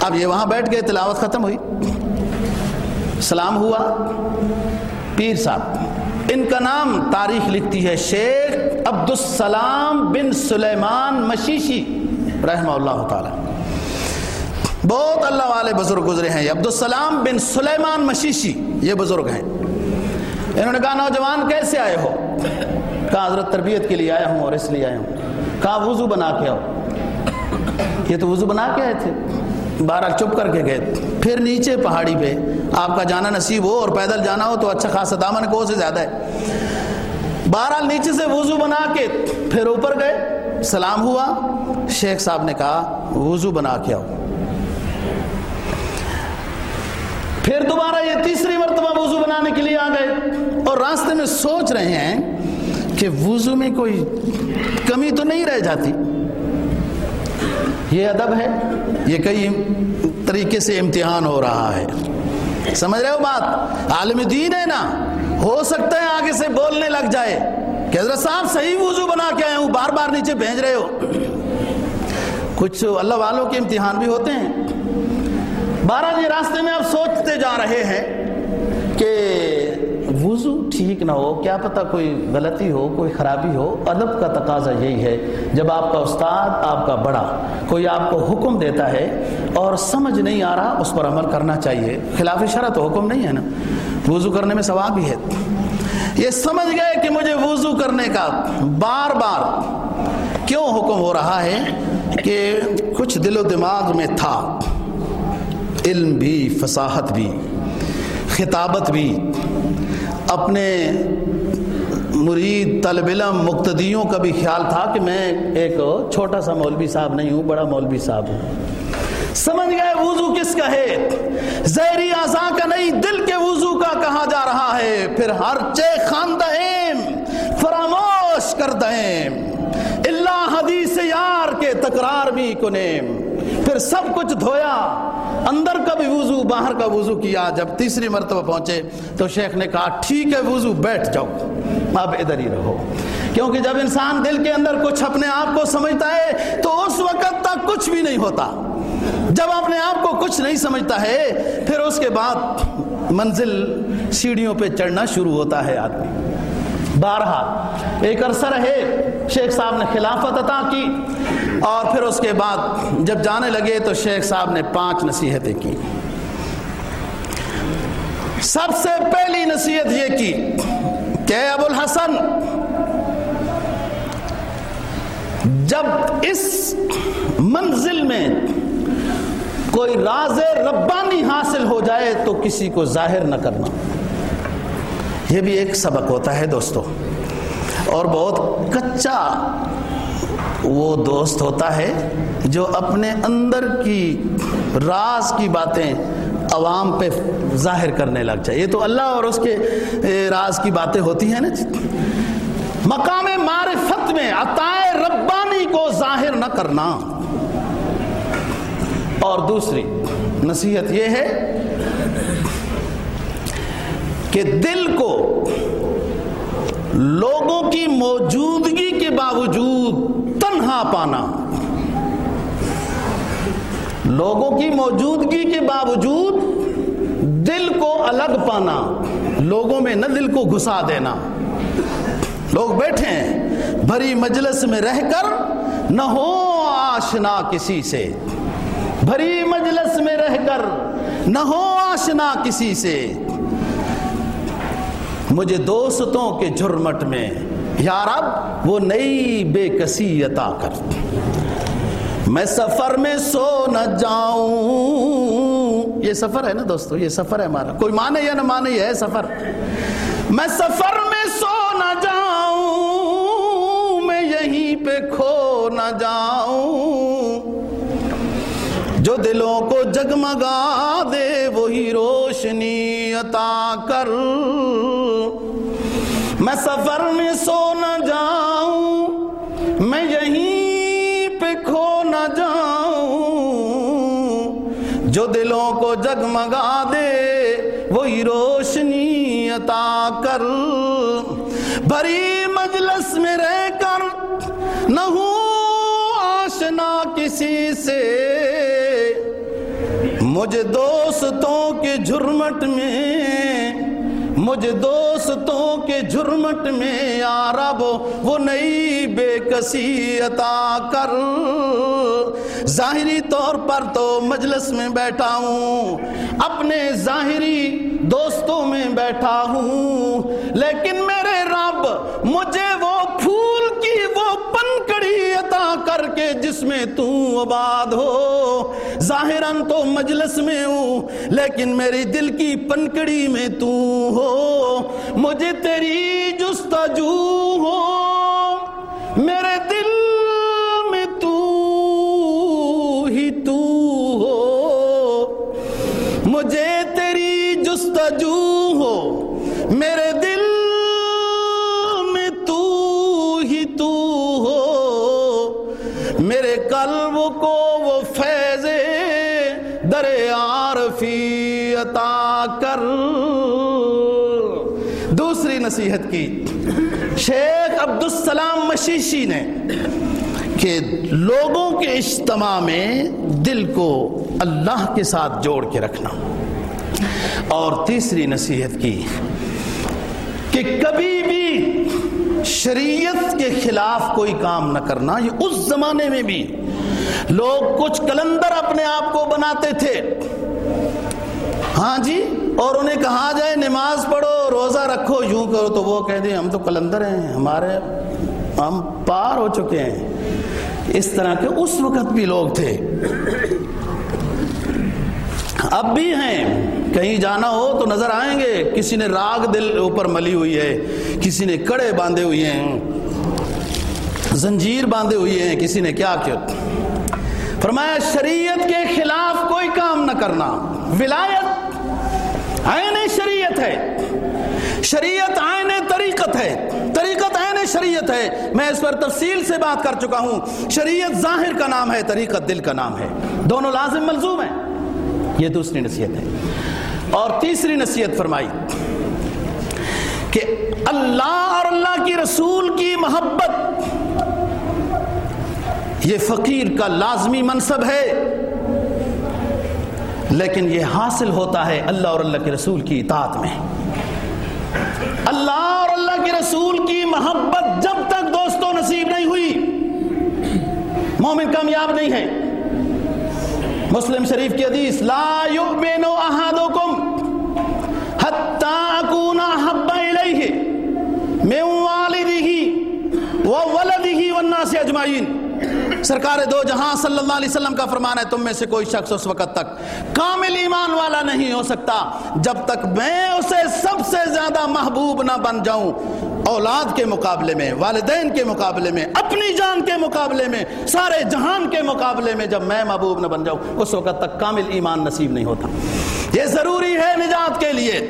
[SPEAKER 1] اب یہ وہاں بیٹھ گئے، تلاوت ختم ہوئی۔ سلام ہوا۔ پیر صاحب، ان کا نام تاریخ لکھتی ہے، شیخ عبد السلام بن سلیمان مشیشی، رحمہ اللہ تعالی۔ بہت اللہ والے بزرگ گزرے ہیں۔ عبد السلام بن سلیمان مشیشی، یہ بزرگ ہیں۔ انہوں نے کہا، نوجوان کیسے آئے ہو؟ کہا، حضرت تربیت کے لیے آیا ہوں اور اس لیے آیا ہوں۔ کہا، وضو بنا کے آؤ۔ یہ تو وضو بنا کے آئے تھے۔ بارہ چپ کر کے گئے۔ پھر نیچے پہاڑی پہ آپ کا جانا نصیب ہو اور پیدل جانا ہو تو اچھا خاصا دامن کو سے زیادہ ہے۔ بہرحال نیچے سے وضو بنا کے پھر اوپر گئے۔ سلام ہوا۔ شیخ صاحب نے کہا، وضو بنا کے آؤ۔ پھر دوبارہ یہ تیسری مرتبہ وضو بنانے کے لیے آ گئے اور راستے میں سوچ رہے ہیں کہ وضو میں کوئی کمی تو نہیں رہ جاتی۔ یہ ادب ہے، یہ کئی طریقے سے امتحان ہو رہا ہے۔ سمجھ رہے ہو بات؟ عالم دین ہے نا، ہو سکتا ہے آگے سے بولنے لگ جائے کہ حضرت صاحب صحیح وضو بنا کے آئے ہوں، بار بار نیچے بھیج رہے ہو۔ کچھ اللہ والوں کے امتحان بھی ہوتے ہیں۔ بارہ یہ راستے میں اب سوچتے جا رہے ہیں کہ وضو ٹھیک نہ ہو، کیا پتہ کوئی غلطی ہو، کوئی خرابی ہو، ادب کا تقاضا یہی ہے، جب آپ کا استاد آپ کا بڑا، کوئی آپ کو حکم دیتا ہے اور سمجھ نہیں آ رہا، اس پر عمل کرنا چاہیے۔ خلاف شرح تو حکم نہیں ہے نا۔ وضو کرنے میں ثواب بھی ہے۔ یہ سمجھ گئے کہ مجھے وضو کرنے کا بار بار کیوں حکم ہو رہا ہے کہ کچھ دل و دماغ میں تھا۔ علم بھی، فصاحت بھی، خطابت بھی، اپنے مرید طلب علم، مقتدیوں کا بھی خیال تھا کہ میں ایک چھوٹا سا مولوی صاحب نہیں ہوں، بڑا مولوی صاحب ہوں۔ سمجھ گئے وضو کس کا ہے؟ زہری آزا کا نہیں، دل کے وضو کا کہا جا رہا ہے۔ پھر ہر چے خان دہیم فراموش کر دہیم اللہ حدیث یار کے تکرار بھی کنیم پھر سب کچھ دھویا، اندر کا بھی وضو، باہر کا وضو کیا، جب تیسری مرتبہ پہنچے تو شیخ نے کہا، ٹھیک ہے، وضو بیٹھ جاؤ، اب ادھر ہی رہو۔ کیونکہ جب انسان دل کے اندر کچھ اپنے آپ کو سمجھتا ہے تو اس وقت تک کچھ بھی نہیں ہوتا۔ جب اپنے آپ کو کچھ نہیں سمجھتا ہے، پھر اس کے بعد منزل سیڑھیوں پہ چڑھنا شروع ہوتا ہے آدمی۔ بارہا ایک عرصہ رہے شیخ صاحب نے خلافت عطا کی اور پھر اس کے بعد جب جانے لگے تو شیخ صاحب نے پانچ نصیحتیں کی۔ سب سے پہلی نصیحت یہ کی کہ ابو الحسن، جب اس منزل میں کوئی راز ربانی حاصل ہو جائے تو کسی کو ظاہر نہ کرنا۔ یہ بھی ایک سبق ہوتا ہے دوستو۔ اور بہت کچا وہ دوست ہوتا ہے جو اپنے اندر کی راز کی باتیں عوام پہ ظاہر کرنے لگ جائے۔ یہ تو اللہ اور اس کے راز کی باتیں ہوتی ہیں نا جی۔ مقام معرفت میں عطائے ربانی کو ظاہر نہ کرنا۔ اور دوسری نصیحت یہ ہے کہ دل کو لوگوں کی موجودگی کے باوجود تنہا پانا۔ لوگوں کی موجودگی کے باوجود دل کو الگ پانا، لوگوں میں نہ دل کو گھسا دینا۔ لوگ بیٹھے ہیں، بھری مجلس میں رہ کر نہ ہو آشنا کسی سے۔ بھری مجلس میں رہ کر نہ ہو آشنا کسی سے۔ مجھے دوستوں کے جرمٹ میں یا رب وہ نئی بے کسی عطا کر میں سفر میں سو نہ جاؤں۔ یہ سفر ہے نا دوستو؟ یہ سفر ہے ہمارا۔ کوئی مانے یا نہ مانے، یہ ہے سفر۔ میں سفر میں سو نہ جاؤں، میں یہیں پہ کھو نہ جاؤں۔ جو دلوں کو جگمگا دے، وہی روشنی سفر میں سو نہ جاؤں، میں یہیں پہ کھو نہ جاؤں۔ جو دلوں کو جگمگا دے، وہی روشنی عطا کر۔ بھری مجلس میں رہ کر، نہ ہوں آشنا کسی سے۔ مجھے دوستوں کے جھرمٹ میں مجھے دوستوں کے جھرمٹ میں یا رب وہ نئی بے کسی عطا کر۔ ظاہری طور پر تو مجلس میں بیٹھا ہوں، اپنے ظاہری دوستوں میں بیٹھا ہوں، لیکن میرے رب مجھے وہ پھول کی وہ پنکڑی عطا کر کے جس میں تو آباد ہو۔ ظاہراً تو مجلس میں ہوں، لیکن میری دل کی پنکڑی میں تو ہو۔ مجھے تیری جستجو ہو۔ میرے دل میں تو ہی تو ہو۔ مجھے تیری جستجو ہو۔ میرے دل کو وہ فیض در عارفی عطا کر۔ دوسری نصیحت کی۔ شیخ عبدالسلام مشیشی نے کہ لوگوں کے اجتماع میں دل کو اللہ کے ساتھ جوڑ کے رکھنا۔ اور تیسری نصیحت کی کہ کبھی بھی شریعت کے خلاف کوئی کام نہ کرنا، یہ اس زمانے میں بھی لوگ کچھ کلندر اپنے آپ کو بناتے تھے۔ ہاں جی اور انہیں کہا جائے نماز پڑھو، روزہ رکھو، یوں کرو تو وہ کہہ دیں، ہم تو کلندر ہیں، ہمارے ہم پار ہو چکے ہیں۔ اس طرح کے اس وقت بھی لوگ تھے۔ اب بھی ہیں، کہیں جانا ہو تو نظر آئیں گے، کسی نے راگ دل اوپر ملی ہوئی ہے، کسی نے کڑے باندھے ہوئے ہیں، زنجیر باندھے ہوئے ہیں، کسی نے کیا کیا؟ فرمایا، شریعت کے خلاف کوئی کام نہ کرنا۔ ولایت عین شریعت ہے۔ شریعت عین طریقت ہے۔ طریقت عین شریعت ہے۔ میں اس پر تفصیل سے بات کر چکا ہوں۔ شریعت ظاہر کا نام ہے، طریقت دل کا نام ہے۔ دونوں لازم ملزوم ہیں۔ یہ دوسری نصیحت ہے۔ اور تیسری نصیحت فرمائی کہ اللہ اور اللہ کی رسول کی محبت یہ فقیر کا لازمی منصب ہے۔ لیکن یہ حاصل ہوتا ہے اللہ اور اللہ کے رسول کی اطاعت میں۔ اللہ اور اللہ کے رسول کی محبت جب تک دوستوں نصیب نہیں ہوئی، مومن کامیاب نہیں ہے۔ مسلم شریف کی حدیث، لا یؤمن احدکم حتی اکون حب الیہ من والدہ وولدہ والناس اجمعین۔ سرکار دو، جہاں صلی اللہ علیہ وسلم کا فرمان ہے، تم میں سے کوئی شخص اس وقت تک کامل ایمان والا نہیں ہو سکتا جب تک میں اسے سب سے زیادہ محبوب نہ بن جاؤں۔ اولاد کے مقابلے میں، والدین کے مقابلے میں، اپنی جان کے مقابلے میں، سارے جہان کے مقابلے میں جب میں محبوب نہ بن جاؤں، اس وقت تک کامل ایمان نصیب نہیں ہوتا۔ یہ ضروری ہے نجات کے لیے۔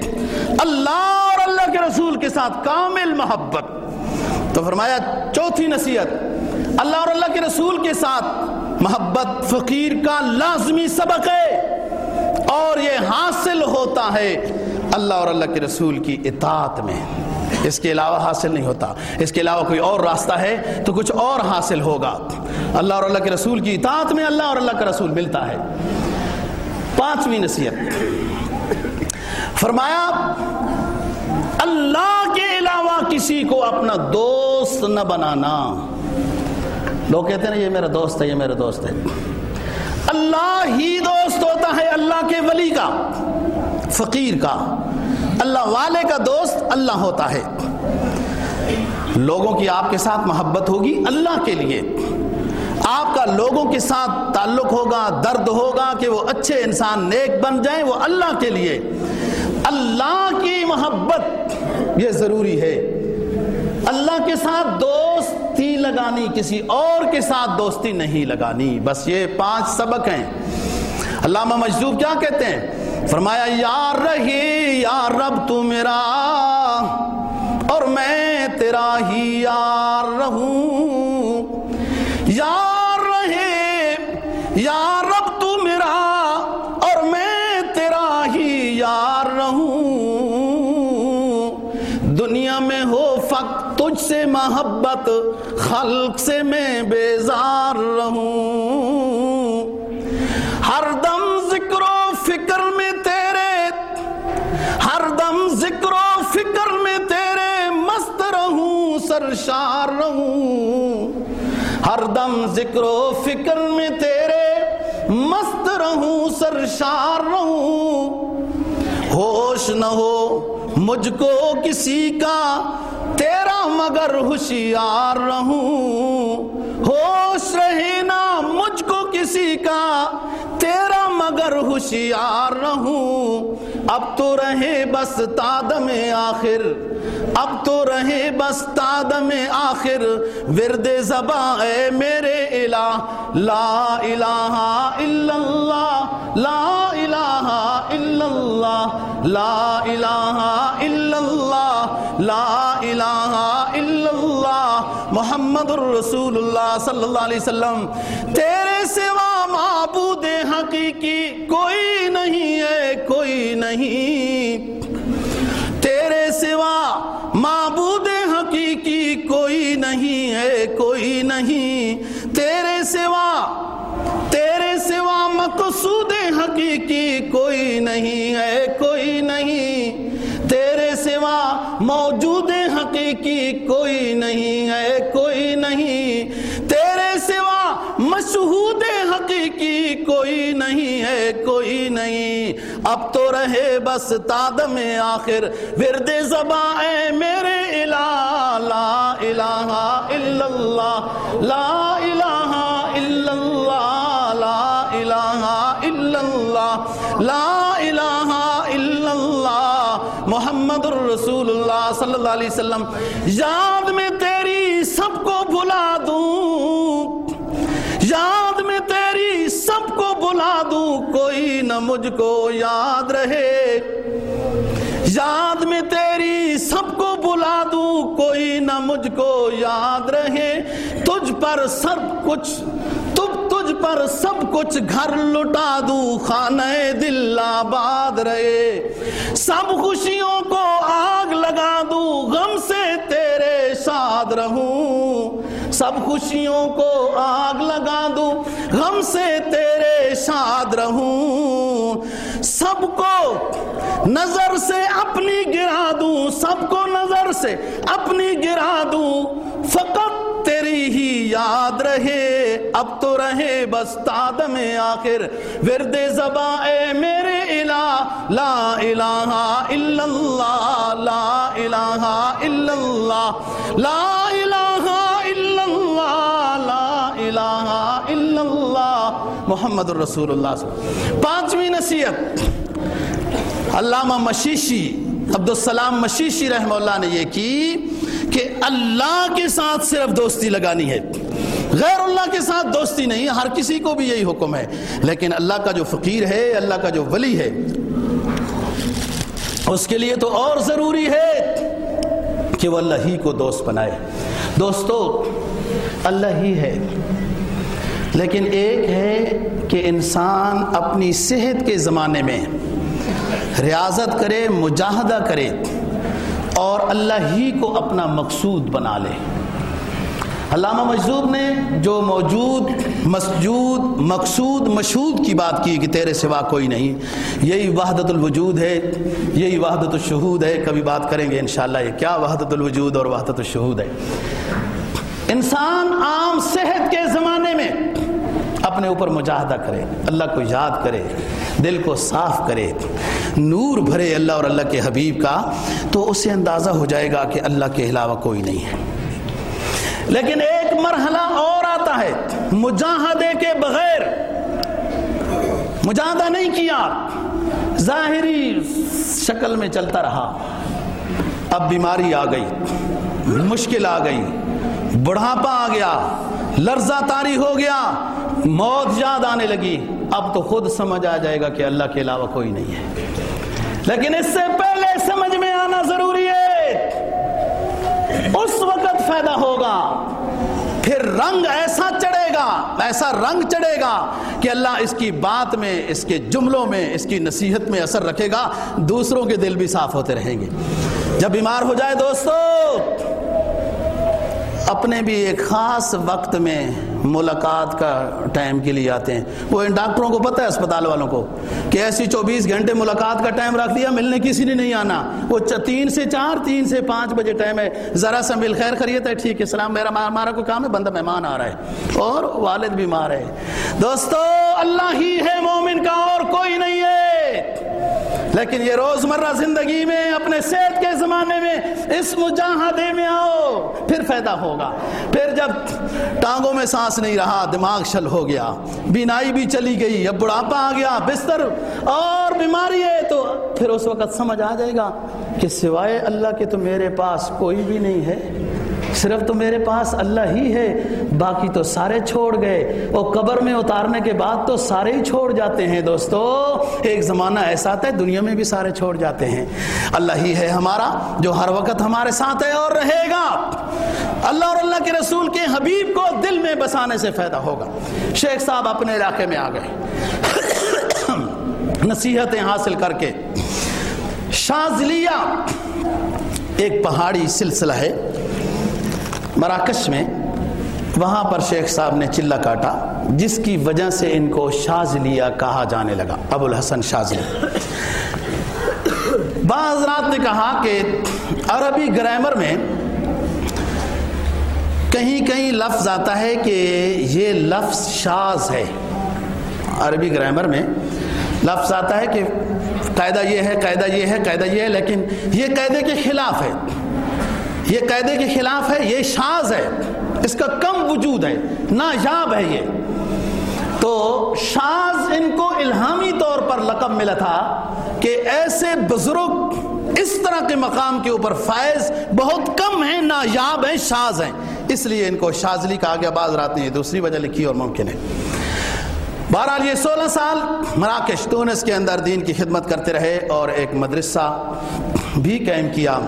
[SPEAKER 1] اللہ اور اللہ کے رسول کے ساتھ کامل محبت۔ تو فرمایا، چوتھی نصیحت اللہ اور اللہ کے رسول کے ساتھ محبت، فقیر کا لازمی سبق ہے۔ اور یہ حاصل ہوتا ہے اللہ اور اللہ کے رسول کی اطاعت میں۔ اس کے علاوہ حاصل نہیں ہوتا۔ اس کے علاوہ کوئی اور راستہ ہے تو کچھ اور حاصل ہوگا۔ اللہ اور اللہ کے رسول کی اطاعت میں اللہ اور اللہ کا رسول ملتا ہے۔ پانچویں نصیحت۔ فرمایا، اللہ کے علاوہ کسی کو اپنا دوست نہ بنانا۔ لوگ کہتے ہیں یہ میرا دوست ہے، یہ میرا دوست ہے۔ اللہ ہی دوست ہوتا ہے اللہ کے ولی کا، فقیر کا۔ اللہ والے کا دوست اللہ ہوتا ہے۔ لوگوں کی آپ کے ساتھ محبت ہوگی اللہ کے لیے۔ آپ کا لوگوں کے ساتھ تعلق ہوگا، درد ہوگا کہ وہ اچھے انسان، نیک بن جائیں وہ اللہ کے لیے۔ اللہ کی محبت، یہ ضروری ہے۔ اللہ کے ساتھ دوستی لگانی، کسی اور کے ساتھ دوستی نہیں لگانی۔ بس یہ پانچ سبق ہیں۔ علامہ مجذوب کیا کہتے ہیں؟ فرمایا یار رہی، یا رب تو میرا، اور میں تیرا ہی یار رہوں۔ یار رہے یا رب تو میرا، اور میں تیرا ہی یار رہوں۔ دنیا میں ہو فقط تجھ سے محبت خلق سے میں بیزار رہوں۔ ہر دم ذکر و فکر میں تیرے، ہر دم ذکر و فکر میں تیرے مست رہوں، سرشار رہوں۔ ہر دم ذکر و فکر میں تیرے مست رہوں، سرشار رہوں۔ ہوش نہ ہو مجھ کو کسی کا تیرا مگر ہوشیار رہوں۔ ہوش رہے مجھ کو کسی کا۔ تیرا مگر ہوشیار رہوں۔ اب تو رہے بس تادم آخر۔ اب تو رہے بس تادم آخر۔ ورد زباں اے میرے الہ۔ لا الہ الا اللہ۔ لا الہ الا اللہ۔ لا الہ الا اللہ لا الہ الا اللہ محمد الرسول اللہ صلی اللہ علیہ وسلم۔ تیرے سوا معبود حقیقی کوئی نہیں ہے، کوئی نہیں۔ تیرے سوا معبود حقیقی کوئی نہیں ہے، کوئی نہیں۔ تیرے سوا تیرے سوا مقصود حقیقی کوئی نہیں ہے موجود حقیقی کوئی نہیں ہے، کوئی نہیں۔ تیرے سوا مشہود حقیقی کوئی نہیں ہے، کوئی نہیں۔ اب تو رہے بس تادم آخر۔ ورد زباں اے میرے الہ، لا الہ الا اللہ، لا الہ الا اللہ، لا الہ الا اللہ، لا الہ الا اللہ محمد الرسول اللہ صلی اللہ علیہ وسلم، یاد میں تیری سب کو بلا دوں۔ یاد میں تیری سب کو بلا دوں، کوئی نہ مجھ کو یاد رہے۔ یاد میں تیری سب کو بلا دوں، کوئی نہ مجھ کو یاد رہے۔ تجھ پر سب کچھ تجھ پر سب کچھ گھر لٹا دوں، خانہ دل آباد رہے۔ سب خوشیوں کو آگ لگا دوں، غم سے تیرے شاد رہوں۔ سب خوشیوں کو آگ لگا دوں، غم سے تیرے شاد رہوں۔ سب کو نظر سے اپنی گرا دوں، سب کو نظر سے اپنی گرا دوں۔ فقط یاد رہے، اب تو رہے بس تادم آخر۔ ورد زباں اے میرے الہ، لا الہ الا اللہ، لا الہ الا اللہ، لا الہ الا اللہ، لا الہ الا اللہ۔ محمد الرسول اللہ صلی اللہ علیہ وسلم۔ پانچویں نصیحت۔ علامہ مشیشی، عبدالسلام مشیشی رحمہ اللہ نے یہ کی کہ اللہ کے ساتھ صرف دوستی لگانی ہے۔ غیر اللہ کے ساتھ دوستی نہیں، ہر کسی کو بھی یہی حکم ہے۔ لیکن اللہ کا جو فقیر ہے، اللہ کا جو ولی ہے، اس کے لیے تو اور ضروری ہے کہ وہ اللہ ہی کو دوست بنائے۔ دوستو، اللہ ہی ہے۔ لیکن ایک ہے کہ انسان اپنی صحت کے زمانے میں ریاضت کرے، مجاہدہ کرے۔ اور اللہ ہی کو اپنا مقصود بنا لے۔ علامہ مجذوب نے جو موجود، مسجود، مقصود، مشہود کی بات کی کہ تیرے سوا کوئی نہیں، یہی وحدت الوجود ہے، یہی وحدت الشہود ہے، کبھی بات کریں گے انشاءاللہ یہ کیا وحدت الوجود اور وحدت الشہود ہے۔ انسان عام صحت کے زمانے میں اپنے اوپر مجاہدہ کرے، اللہ کو یاد کرے، دل کو صاف کرے، نور بھرے اللہ اور اللہ کے حبیب کا، تو اسے اندازہ ہو جائے گا کہ اللہ کے علاوہ کوئی نہیں ہے۔ لیکن ایک مرحلہ اور آتا ہے، مجاہدے کے بغیر۔ مجاہدہ نہیں کیا، ظاہری شکل میں چلتا رہا۔ اب بیماری آ گئی، مشکل آ گئی، بڑھاپا آ گیا، لرزہ تاری ہو گیا موت یاد آنے لگی۔ اب تو خود سمجھ آ جائے گا کہ اللہ کے علاوہ کوئی نہیں ہے۔ لیکن اس سے پہلے سمجھ میں آنا ضروری ہے۔ اس وقت فائدہ ہوگا۔ پھر رنگ ایسا چڑھے گا، ایسا رنگ چڑھے گا کہ اللہ اس کی بات میں، اس کے جملوں میں، اس کی نصیحت میں اثر رکھے گا۔ دوسروں کے دل بھی صاف ہوتے رہیں گے۔ جب بیمار ہو جائے دوستو اپنے بھی ایک خاص وقت میں ملاقات کا ٹائم کے لیے آتے ہیں۔ وہ ان ڈاکٹروں کو پتہ ہے، اسپتال والوں کو، کہ ایسی چوبیس گھنٹے ملاقات کا ٹائم رکھ دیا، ملنے کسی نے نہیں آنا۔ وہ تین سے چار، تین سے پانچ بجے ٹائم ہے۔ ذرا سا مل خیر خریت ہے، ٹھیک ہے، سلام، میرا ہمارا کوئی کام ہے؟ بندہ مہمان آ رہا ہے۔ اور والد بیمار ہے۔ دوستو، اللہ ہی ہے مومن کا اور کوئی نہیں ہے۔ لیکن یہ روزمرہ زندگی میں، اپنے صحت کے زمانے میں، اس مجاہدے میں آؤ، پھر فائدہ ہوگا۔ پھر جب ٹانگوں میں سانس نہیں رہا، دماغ شل ہو گیا، بینائی بھی چلی گئی، اب بڑھاپا آ گیا، بستر اور بیماری ہے، تو پھر اس وقت سمجھ آ جائے گا کہ سوائے اللہ کے تو میرے پاس کوئی بھی نہیں ہے۔ صرف تو میرے پاس اللہ ہی ہے، باقی تو سارے چھوڑ گئے۔ وہ قبر میں اتارنے کے بعد تو سارے ہی چھوڑ جاتے ہیں دوستو۔ ایک زمانہ ایسا آتا ہے، دنیا میں بھی سارے چھوڑ جاتے ہیں۔ اللہ ہی ہے ہمارا، جو ہر وقت ہمارے ساتھ ہے اور رہے گا۔ اللہ اور اللہ کے رسول کے حبیب کو دل میں بسانے سے فائدہ ہوگا۔ شیخ صاحب اپنے علاقے میں آ گئے۔ نصیحتیں حاصل کر کے۔ شازلیہ ایک پہاڑی سلسلہ ہے۔ مراکش میں وہاں پر شیخ صاحب نے چلہ کاٹا، جس کی وجہ سے ان کو شازلیہ کہا جانے لگا ابو الحسن شازلی بعض رات نے کہا کہ عربی گرامر میں کہیں کہیں لفظ آتا ہے کہ یہ لفظ شاز ہے۔ عربی گرامر میں لفظ آتا ہے کہ قاعدہ یہ ہے، قاعدہ یہ ہے، قاعدہ یہ ہے، لیکن یہ قاعدے کے خلاف ہے۔ یہ قیدے کے خلاف ہے، یہ شاز ہے، اس کا کم وجود ہے، نایاب ہے یہ۔ تو شاز ان کو الہامی طور پر لقب ملا تھا کہ ایسے بزرگ اس طرح کے مقام کے اوپر فائز بہت کم ہیں، نایاب ہیں شاز ہیں۔ اس لیے ان کو شازلی کہا گیا، بعض رات نے دوسری وجہ لکھی اور ممکن ہے۔ بہرحال یہ سولہ سال مراکش، تونس کے اندر دین کی خدمت کرتے رہے اور ایک مدرسہ بھی قائم کیا۔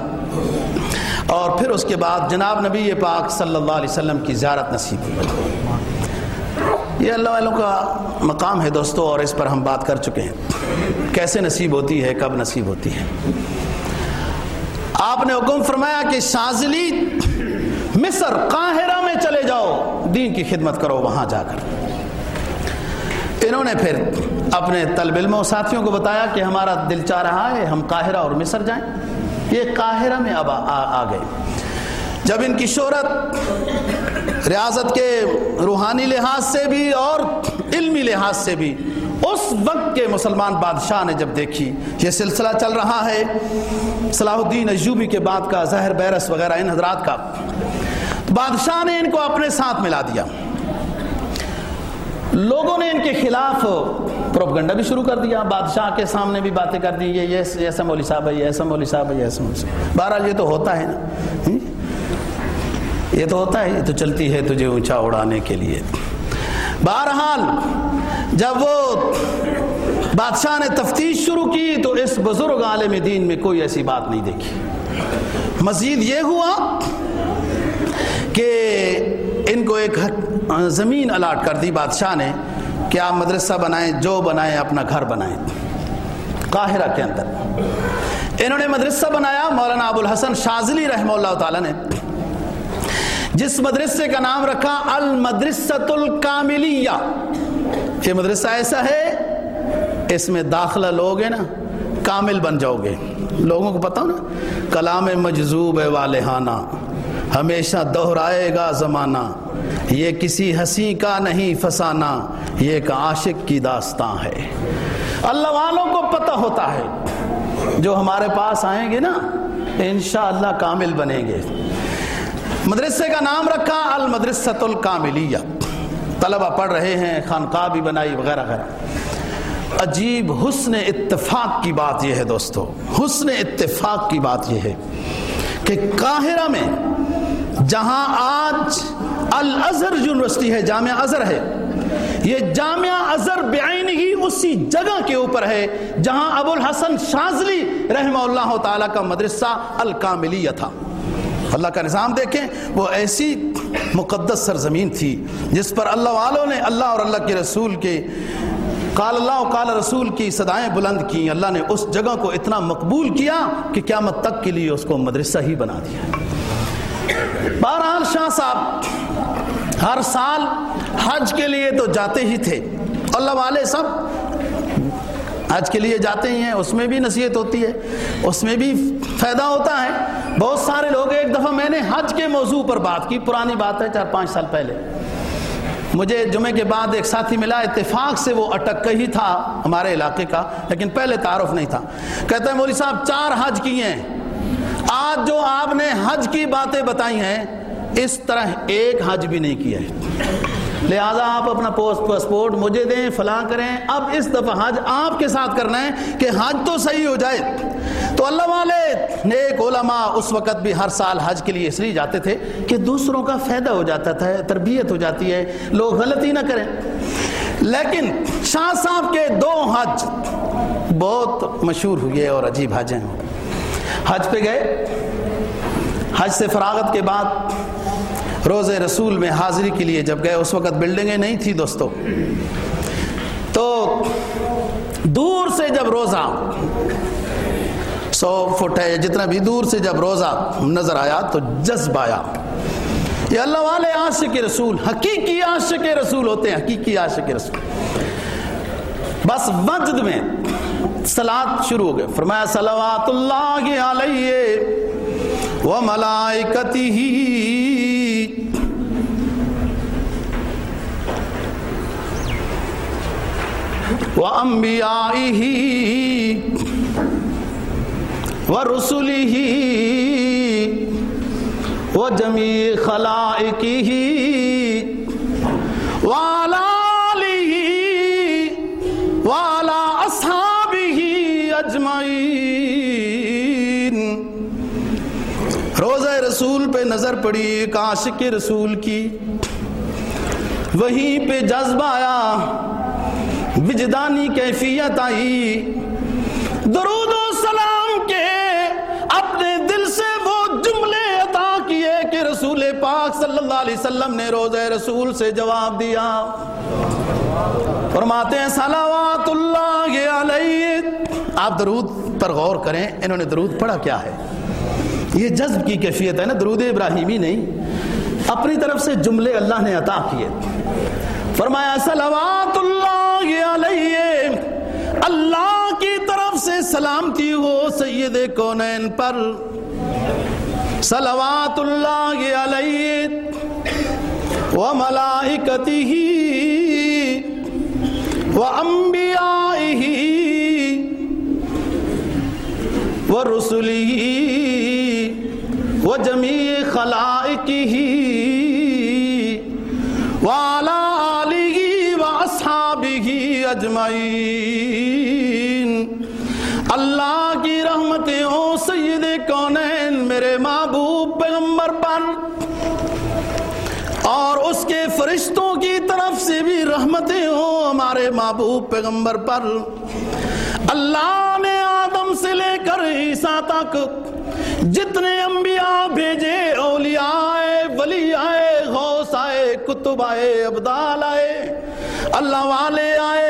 [SPEAKER 1] اور پھر اس کے بعد جناب نبی پاک صلی اللہ علیہ وسلم کی زیارت نصیب یہ اللہ والوں کا مقام ہے دوستو اور اس پر ہم بات کر چکے ہیں۔ کیسے نصیب ہوتی ہے، کب نصیب ہوتی ہے۔ آپ نے حکم فرمایا کہ شازلی مصر، قاہرہ میں چلے جاؤ۔ دین کی خدمت کرو، وہاں جا کر۔ انہوں نے پھر اپنے طلب علم و ساتھیوں کو بتایا کہ ہمارا دل چاہ رہا ہے ہم قاہرہ اور مصر جائیں۔ یہ قاہرہ میں اب آ گئے۔ جب ان کی شہرت ریاضت کے روحانی لحاظ سے بھی اور علمی لحاظ سے بھی اس وقت کے مسلمان بادشاہ نے جب دیکھی، یہ سلسلہ چل رہا ہے۔ صلاح الدین ایوبی کے بعد کا، زہر بیرس وغیرہ، ان حضرات کا۔ بادشاہ نے ان کو اپنے ساتھ ملا دیا۔ لوگوں نے ان کے خلاف پروپگنڈا بھی شروع کر دیا، بادشاہ کے سامنے بھی باتیں کر دی، یہ ایسا مولوی صاحب ہے، یہ ایسا مولوی صاحب ہے، یہ ایسا مولوی صاحب بہرحال یہ تو ہوتا ہے نا۔ یہ تو ہوتا ہے، یہ تو چلتی ہے تجھے اونچا اڑانے کے لیے۔ بہرحال جب وہ بادشاہ نے تفتیش شروع کی تو اس بزرگ عالم دین میں کوئی ایسی بات نہیں دیکھی۔ مزید یہ ہوا کہ ان کو ایک زمین الاٹ کر دی بادشاہ نے کہ آپ مدرسہ بنائیں، جو بنائیں، اپنا گھر بنائیں۔ قاہرہ کے اندر۔ انہوں نے مدرسہ بنایا، مولانا ابو الحسن شازلی رحمہ اللہ تعالی نے۔ جس مدرسے کا نام رکھا، المدرسۃ الکاملیہ۔ یہ مدرسہ ایسا ہے، اس میں داخلہ لوگ ہیں نا، کامل بن جاؤ گے۔ لوگوں کو پتا ہو نا، کلام مجذوب ہے والہانہ ہمیشہ دہرائے گا زمانہ۔ یہ کسی ہنسی کا نہیں فسانہ، یہ ایک عاشق کی داستان ہے۔ اللہ والوں کو پتہ ہوتا ہے۔ جو ہمارے پاس آئیں گے نا، انشاءاللہ کامل بنیں گے۔ مدرسے کا نام رکھا المدرسۃ الکاملیہ۔ طلبہ پڑھ رہے ہیں، خانقاہ بھی بنائی، وغیرہ وغیرہ۔ عجیب حسن اتفاق کی بات یہ ہے دوستو۔ حسن اتفاق کی بات یہ ہے کہ قاہرہ میں، جہاں آج الازہر یونیورسٹی ہے، جامعہ ازہر ہے۔ یہ جامعہ ازہر بعین ہی اسی جگہ کے اوپر ہے، جہاں ابو الحسن شازلی رحمہ اللہ تعالی کا مدرسہ الکاملیہ تھا۔ اللہ کا نظام دیکھیں، وہ ایسی مقدس سرزمین تھی، جس پر اللہ والوں نے اللہ اور اللہ کے رسول کے قال اللہ و قال رسول کی صدائیں بلند کی اللہ نے اس جگہ کو اتنا مقبول کیا کہ قیامت تک کے لیے اس کو مدرسہ ہی بنا دیا۔ بہرحال شاہ صاحب ہر سال حج کے لیے تو جاتے ہی تھے۔ اللہ والے سب حج کے لیے جاتے ہی ہیں، اس میں بھی نصیحت ہوتی ہے، اس میں بھی فائدہ ہوتا ہے۔ بہت سارے لوگ ایک دفعہ میں نے حج کے موضوع پر بات کی، پرانی بات ہے، چار پانچ سال پہلے۔ مجھے جمعے کے بعد ایک ساتھی ملا، اتفاق سے وہ اٹک ہی تھا ہمارے علاقے کا، لیکن پہلے تعارف نہیں تھا۔ کہتے ہیں مولی صاحب، چار حج کیے ہیں۔ آج جو آپ نے حج کی باتیں بتائی ہیں اس طرح ایک حج بھی نہیں کیا ہے۔ لہٰذا آپ اپنا پوسٹ پاسپورٹ مجھے دیں، فلاں کریں۔ اب اس دفعہ حج آپ کے ساتھ کرنا ہے کہ حج تو صحیح ہو جائے۔ تو اللہ والے، نیک علماء اس وقت بھی ہر سال حج کے لیے اس لیے جاتے تھے کہ دوسروں کا فائدہ ہو جاتا تھا، تربیت ہو جاتی ہے۔ لوگ غلطی نہ کریں۔ لیکن شاہ صاحب کے دو حج بہت مشہور ہوئے اور عجیب حج ہیں۔ حج پہ گئے۔ حج سے فراغت کے بعد روز رسول میں حاضری کے لیے جب گئے، اس وقت بلڈنگیں نہیں تھی دوستو۔ تو دور سے جب روزہ، سو فٹ ہے، جتنا بھی دور سے جب روزہ نظر آیا تو جذب آیا۔ یہ اللہ والے عاشق رسول، حقیقی عاشق رسول ہوتے ہیں، حقیقی عاشق رسول۔ بس وجد میں سلاد شروع ہو گئے۔ فرمایا، صلوات اللہ علیہ و ملائکتی وأنبيائه ورسله وجميع خلائقه وعلى آله وعلى أصحابه أجمعين۔ روزہ رسول پہ نظر پڑی، ایک عاشق رسول کی۔ وہیں پہ جذب آیا۔ وجدانی کیفیت آئی۔ درود و سلام کے اپنے دل سے وہ جملے عطا کیے کہ رسول پاک صلی اللہ علیہ وسلم نے روز رسول سے جواب دیا۔ فرماتے ہیں، صلوات اللہ علیہ۔ آپ درود پر غور کریں، انہوں نے درود پڑھا کیا ہے؟ یہ جذب کی کیفیت ہے نا، درود ابراہیمی نہیں۔ اپنی طرف سے جملے اللہ نے عطا کیے۔ فرمایا، صلوات اللہ علیہ، اللہ کی طرف سے سلامتی ہو سید کونین پر۔ صلوات اللہ علیہ و ملائکتی و انبیائی و رسلی و جمیع خلائقی وعلى اجمعین۔ اللہ کی رحمتیں ہوں سید کونین میرے محبوب پیغمبر پر، اور اس کے فرشتوں کی طرف سے بھی رحمتیں ہوں ہمارے محبوب پیغمبر پر۔ اللہ نے آدم سے لے کر عیسیٰ تک جتنے انبیاء بھیجے، اولیاء آئے ولی آئے غوث آئے، کتب آئے عبدال آئے، اللہ والے آئے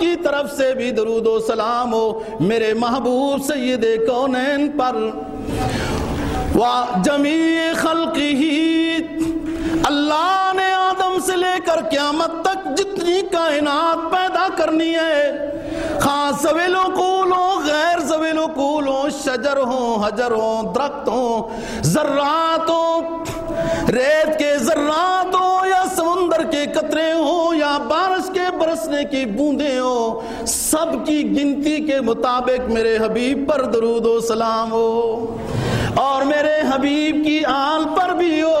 [SPEAKER 1] کی طرف سے بھی درود و سلام ہو، میرے محبوب سید کونین پر۔ جمی خلقی اللہ نے آدم سے لے کر قیامت تک جتنی کائنات پیدا کرنی ہے۔ خاص زویل و قول ہو غیر زویل و قول ہو شجر ہوں حجر ہوں درخت ہوں ذرات ہوں ریت کے ذرات ہوں کے قطرے ہوں یا بارش کے برسنے کی بوندیں ہوں سب کی گنتی کے مطابق میرے حبیب پر درود و سلام ہو۔ اور میرے حبیب کی آل پر بھی ہو،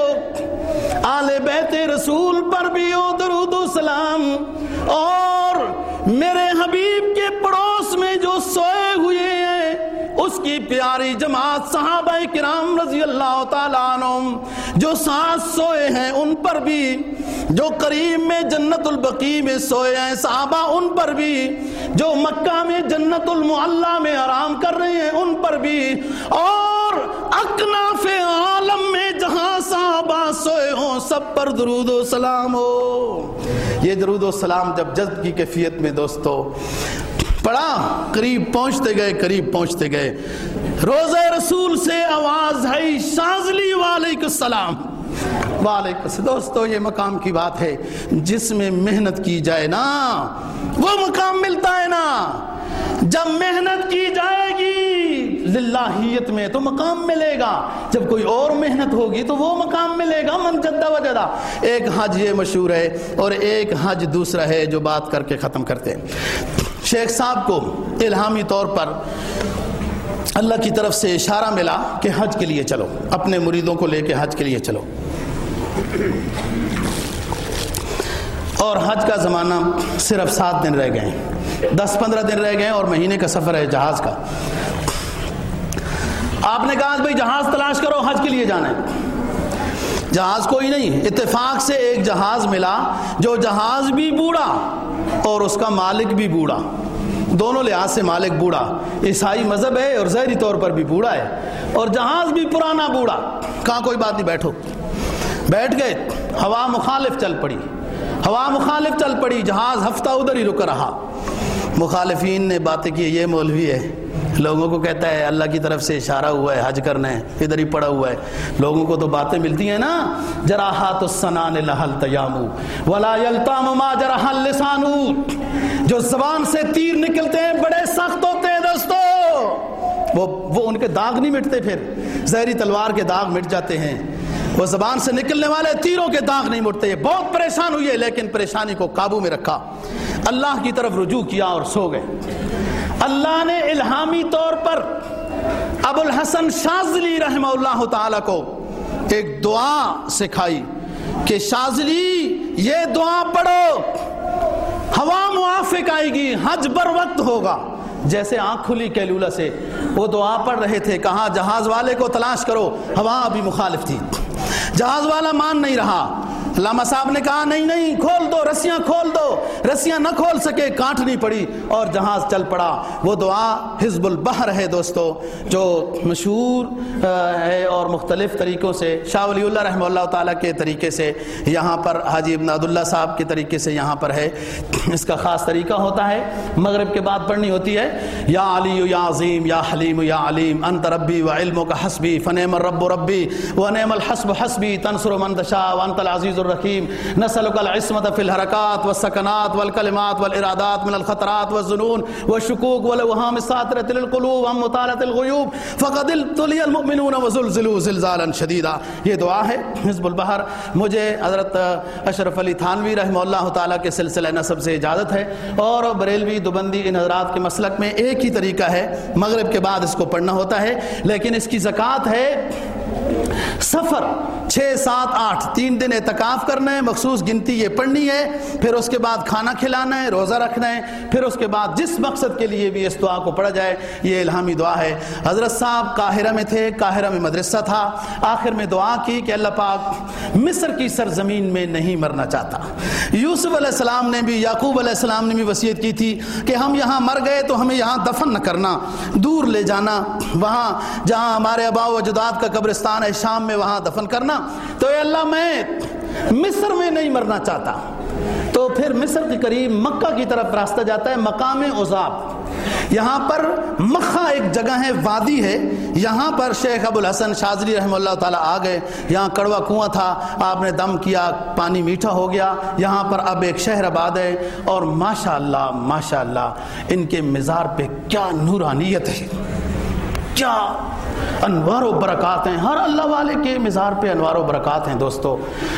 [SPEAKER 1] آل بیت رسول پر بھی ہو درود و سلام۔ اور میرے حبیب کے پڑوس میں جو سوئے ہوئے ہیں اس کی پیاری جماعت صحابہ کرام رضی اللہ تعالیٰ عنہ جو ساتھ سوئے ہیں ان پر بھی، جو قریب میں جنت البقی میں سوئے ہیں صحابہ ان پر بھی، جو مکہ میں جنت المعلہ میں آرام کر رہے ہیں ان پر بھی۔ اور اکناف عالم میں جہاں صحابہ سوئے ہوں، سب پر درود و سلام ہو۔ یہ درود و سلام جب جذب کی کیفیت میں دوستو پڑا قریب پہنچتے گئے، قریب پہنچتے گئے۔ روزہ رسول سے آواز ہے شازلی والیک السلام۔ دوستو، یہ مقام کی بات ہے، جس میں محنت کی جائے نا، وہ مقام ملتا ہے نا۔ جب محنت کی جائے گی للہیت میں تو مقام ملے گا۔ جب کوئی اور محنت ہوگی تو وہ مقام ملے گا، من جدہ وجدہ۔ ایک حج یہ مشہور ہے اور ایک حج دوسرا ہے جو بات کر کے ختم کرتے ہیں۔ شیخ صاحب کو الہامی طور پر اللہ کی طرف سے اشارہ ملا کہ حج کے لیے چلو، اپنے مریدوں کو لے کے حج کے لیے چلو۔ اور حج کا زمانہ صرف سات دن رہ گئے۔ دس پندرہ دن رہ گئے اور مہینے کا سفر ہے جہاز کا۔ آپ نے کہا بھائی جہاز تلاش کرو، حج کے لیے جانا ہے۔ جہاز کوئی نہیں، اتفاق سے ایک جہاز ملا، جو جہاز بھی بوڑھا اور اس کا مالک بھی بوڑھا۔ دونوں لحاظ سے مالک بوڑھا۔ عیسائی مذہب ہے اور ظاہری طور پر بھی بوڑھا ہے۔ اور جہاز بھی پرانا بوڑھا۔ کہاں کوئی بات نہیں، بیٹھو۔ بیٹھ گئے۔ ہوا مخالف چل پڑی۔ ہوا مخالف چل پڑی۔ جہاز ہفتہ ادھر ہی رک رہا۔ مخالفین نے باتیں کی، یہ مولوی ہے۔ لوگوں کو کہتا ہے، اللہ کی طرف سے اشارہ ہوا ہے، حج کرنا ہے، ادھر ہی پڑا ہوا ہے۔ لوگوں کو تو باتیں ملتی ہیں نا، جراحات السنان لحل تیامو۔ ولا یلتام ما جرح اللسانو جو زبان سے تیر نکلتے ہیں، بڑے سخت ہوتے ہیں دوستو۔ وہ وہ ان کے داغ نہیں مٹتے پھر۔ زہری تلوار کے داغ مٹ جاتے ہیں۔ وہ زبان سے نکلنے والے تیروں کے داغ نہیں مٹتے۔ بہت پریشان ہوئی ہے، لیکن پریشانی کو قابو میں رکھا۔ اللہ کی طرف رجوع کیا اور سو گئے۔ اللہ نے الہامی طور پر ابو الحسن شازلی رحمہ اللہ تعالی کو ایک دعا سکھائی کہ شازلی یہ دعا پڑھو۔ ہوا موافق آئے گی، حج بر وقت ہوگا۔ جیسے آنکھ کھلی کیلولہ سے وہ دعا پڑھ رہے تھے کہاں جہاز والے کو تلاش کرو۔ ہوا ابھی مخالف تھی۔ جہاز والا مان نہیں رہا۔ علامہ صاحب نے کہا، نہیں نہیں، کھول دو، رسیاں کھول دو، رسیاں نہ کھول سکے، کاٹنی پڑی اور جہاز چل پڑا۔ وہ دعا حزب البحر ہے دوستو، جو مشہور ہے اور مختلف طریقوں سے، شاہ ولی اللہ رحمہ اللہ تعالیٰ کے طریقے سے یہاں پر، حاجی ابن عبداللہ صاحب کے طریقے سے یہاں پر ہے۔ اس کا خاص طریقہ ہوتا ہے۔ مغرب کے بعد پڑھنی ہوتی ہے، یا علی یا عظیم، یا حلیم یا علیم، انت ربی و علم کا حسبی فنیم الرب ربی، و نعم الحسب حسبی، تنصر من تشا وانت العزیز الرحیم. نسلک العصمت فی الحرکات والسکنات والکلمات والارادات من الخطرات والظنون والشکوک والوہام الساترة للقلوب ہم مطالت الغیوب. فقد التلی المؤمنون وزلزلوا زلزالا شدیدا. یہ دعا ہے، حزب البحر. مجھے حضرت اشرف علی تھانوی رحمہ اللہ تعالیٰ کے سلسلہ نصب سے اجازت ہے اور بریلوی دوبندی ان حضرات کے مسلک میں ایک ہی طریقہ ہے، مغرب کے بعد اس کو پڑھنا ہوتا ہے، لیکن اس کی زکوٰۃ ہے سفر چھ، سات، آٹھ، تین دن اعتکاف کرنا ہے، مخصوص گنتی یہ پڑھنی ہے، پھر اس کے بعد کھانا کھلانا ہے، روزہ رکھنا ہے، پھر اس کے بعد جس مقصد کے لیے بھی اس دعا کو پڑھا جائے، یہ الہامی دعا ہے۔ حضرت صاحب قاہرہ میں تھے، قاہرہ میں مدرسہ تھا، آخر میں دعا کی کہ اللہ پاک مصر کی سرزمین میں نہیں مرنا چاہتا۔ یوسف علیہ السلام نے بھی، یعقوب علیہ السلام نے بھی وصیت کی تھی کہ ہم یہاں مر گئے تو ہمیں یہاں دفن نہ کرنا، دور لے جانا، وہاں جہاں ہمارے ابا و جداد کا قبر قبرستان ہے، شام میں وہاں دفن کرنا۔ تو اے اللہ، میں مصر میں نہیں مرنا چاہتا۔ تو پھر مصر کے قریب مکہ کی طرف راستہ جاتا ہے، مقام عذاب۔ یہاں پر مکہ ایک جگہ ہے، وادی ہے۔ یہاں پر شیخ ابو الحسن شاذری رحمہ اللہ تعالیٰ آ گئے۔ یہاں کڑوا کنواں تھا، آپ نے دم کیا، پانی میٹھا ہو گیا۔ یہاں پر اب ایک شہر آباد ہے۔ اور ماشاء اللہ ماشاء اللہ ان کے مزار پہ کیا نورانیت ہے۔ کیا انوار و برکات ہیں۔ ہر اللہ والے کے مزار پہ انوار و برکات ہیں دوستو۔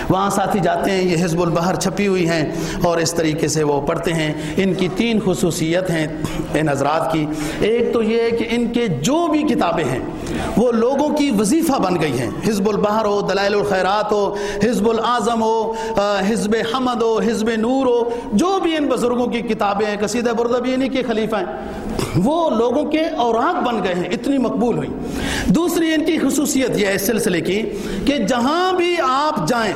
[SPEAKER 1] وہاں ساتھی جاتے ہیں، یہ حزب البحر چھپی ہوئی ہیں اور اس طریقے سے وہ پڑھتے ہیں۔ ان کی تین خصوصیت ہیں ان حضرات کی۔ ایک تو یہ ہے کہ ان کے جو بھی کتابیں ہیں، وہ لوگوں کی وظیفہ بن گئی ہیں۔ حزب البحر ہو، دلائل الخیرات ہو، حزب العظم ہو حزب حمد ہو، حزب نور ہو، جو بھی ان بزرگوں کی کتابیں ہیں قصیدہ بردبینی کے خلیفہ ہیں، وہ لوگوں کے اوراق بن گئے ہیں۔ اتنی مقبول ہوئی۔ دوسری ان کی خصوصیت یہ ہے اس سلسلے کی کہ جہاں بھی آپ جائیں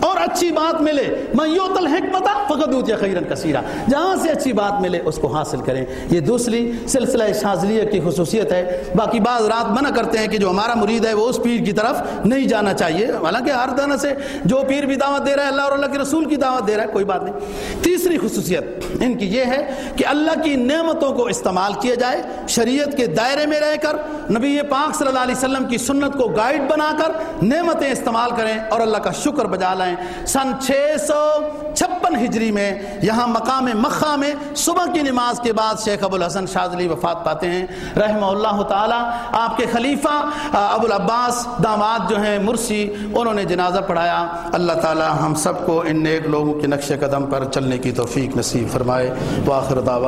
[SPEAKER 1] اور اچھی بات ملے۔ میں یو تل حکمت فقط خیرن کثیرہ جہاں سے اچھی بات ملے، اس کو حاصل کریں۔ یہ دوسری سلسلہ شاذلیہ کی خصوصیت ہے۔ باقی بعض رات منع کرتے ہیں کہ جو ہمارا مرید ہے، وہ اس پیر کی طرف نہیں جانا چاہیے۔ حالانکہ ہر دن سے جو پیر بھی دعوت دے رہا ہے، اللہ اور اللہ کے رسول کی دعوت دے رہا ہے، کوئی بات نہیں۔ تیسری خصوصیت ان کی یہ ہے کہ اللہ کی نعمتوں کو استعمال کیا جائے، شریعت کے دائرے میں رہ کر، نبی پاک صلی اللہ علیہ وسلم کی سنت کو گائیڈ بنا کر نعمتیں استعمال کریں اور اللہ کا شکر بجا لائیں۔ جائیں۔ سن چھ سو چھپن ہجری میں یہاں مقام مخہ میں صبح کی نماز کے بعد شیخ ابو الحسن شاذلی وفات پاتے ہیں۔ رحمہ اللہ تعالیٰ، آپ کے خلیفہ ابو العباس داماد جو ہیں، مرسی، انہوں نے جنازہ پڑھایا۔ اللہ تعالیٰ ہم سب کو ان نیک لوگوں کے نقش قدم پر چلنے کی توفیق نصیب فرمائے۔ واخر دعوان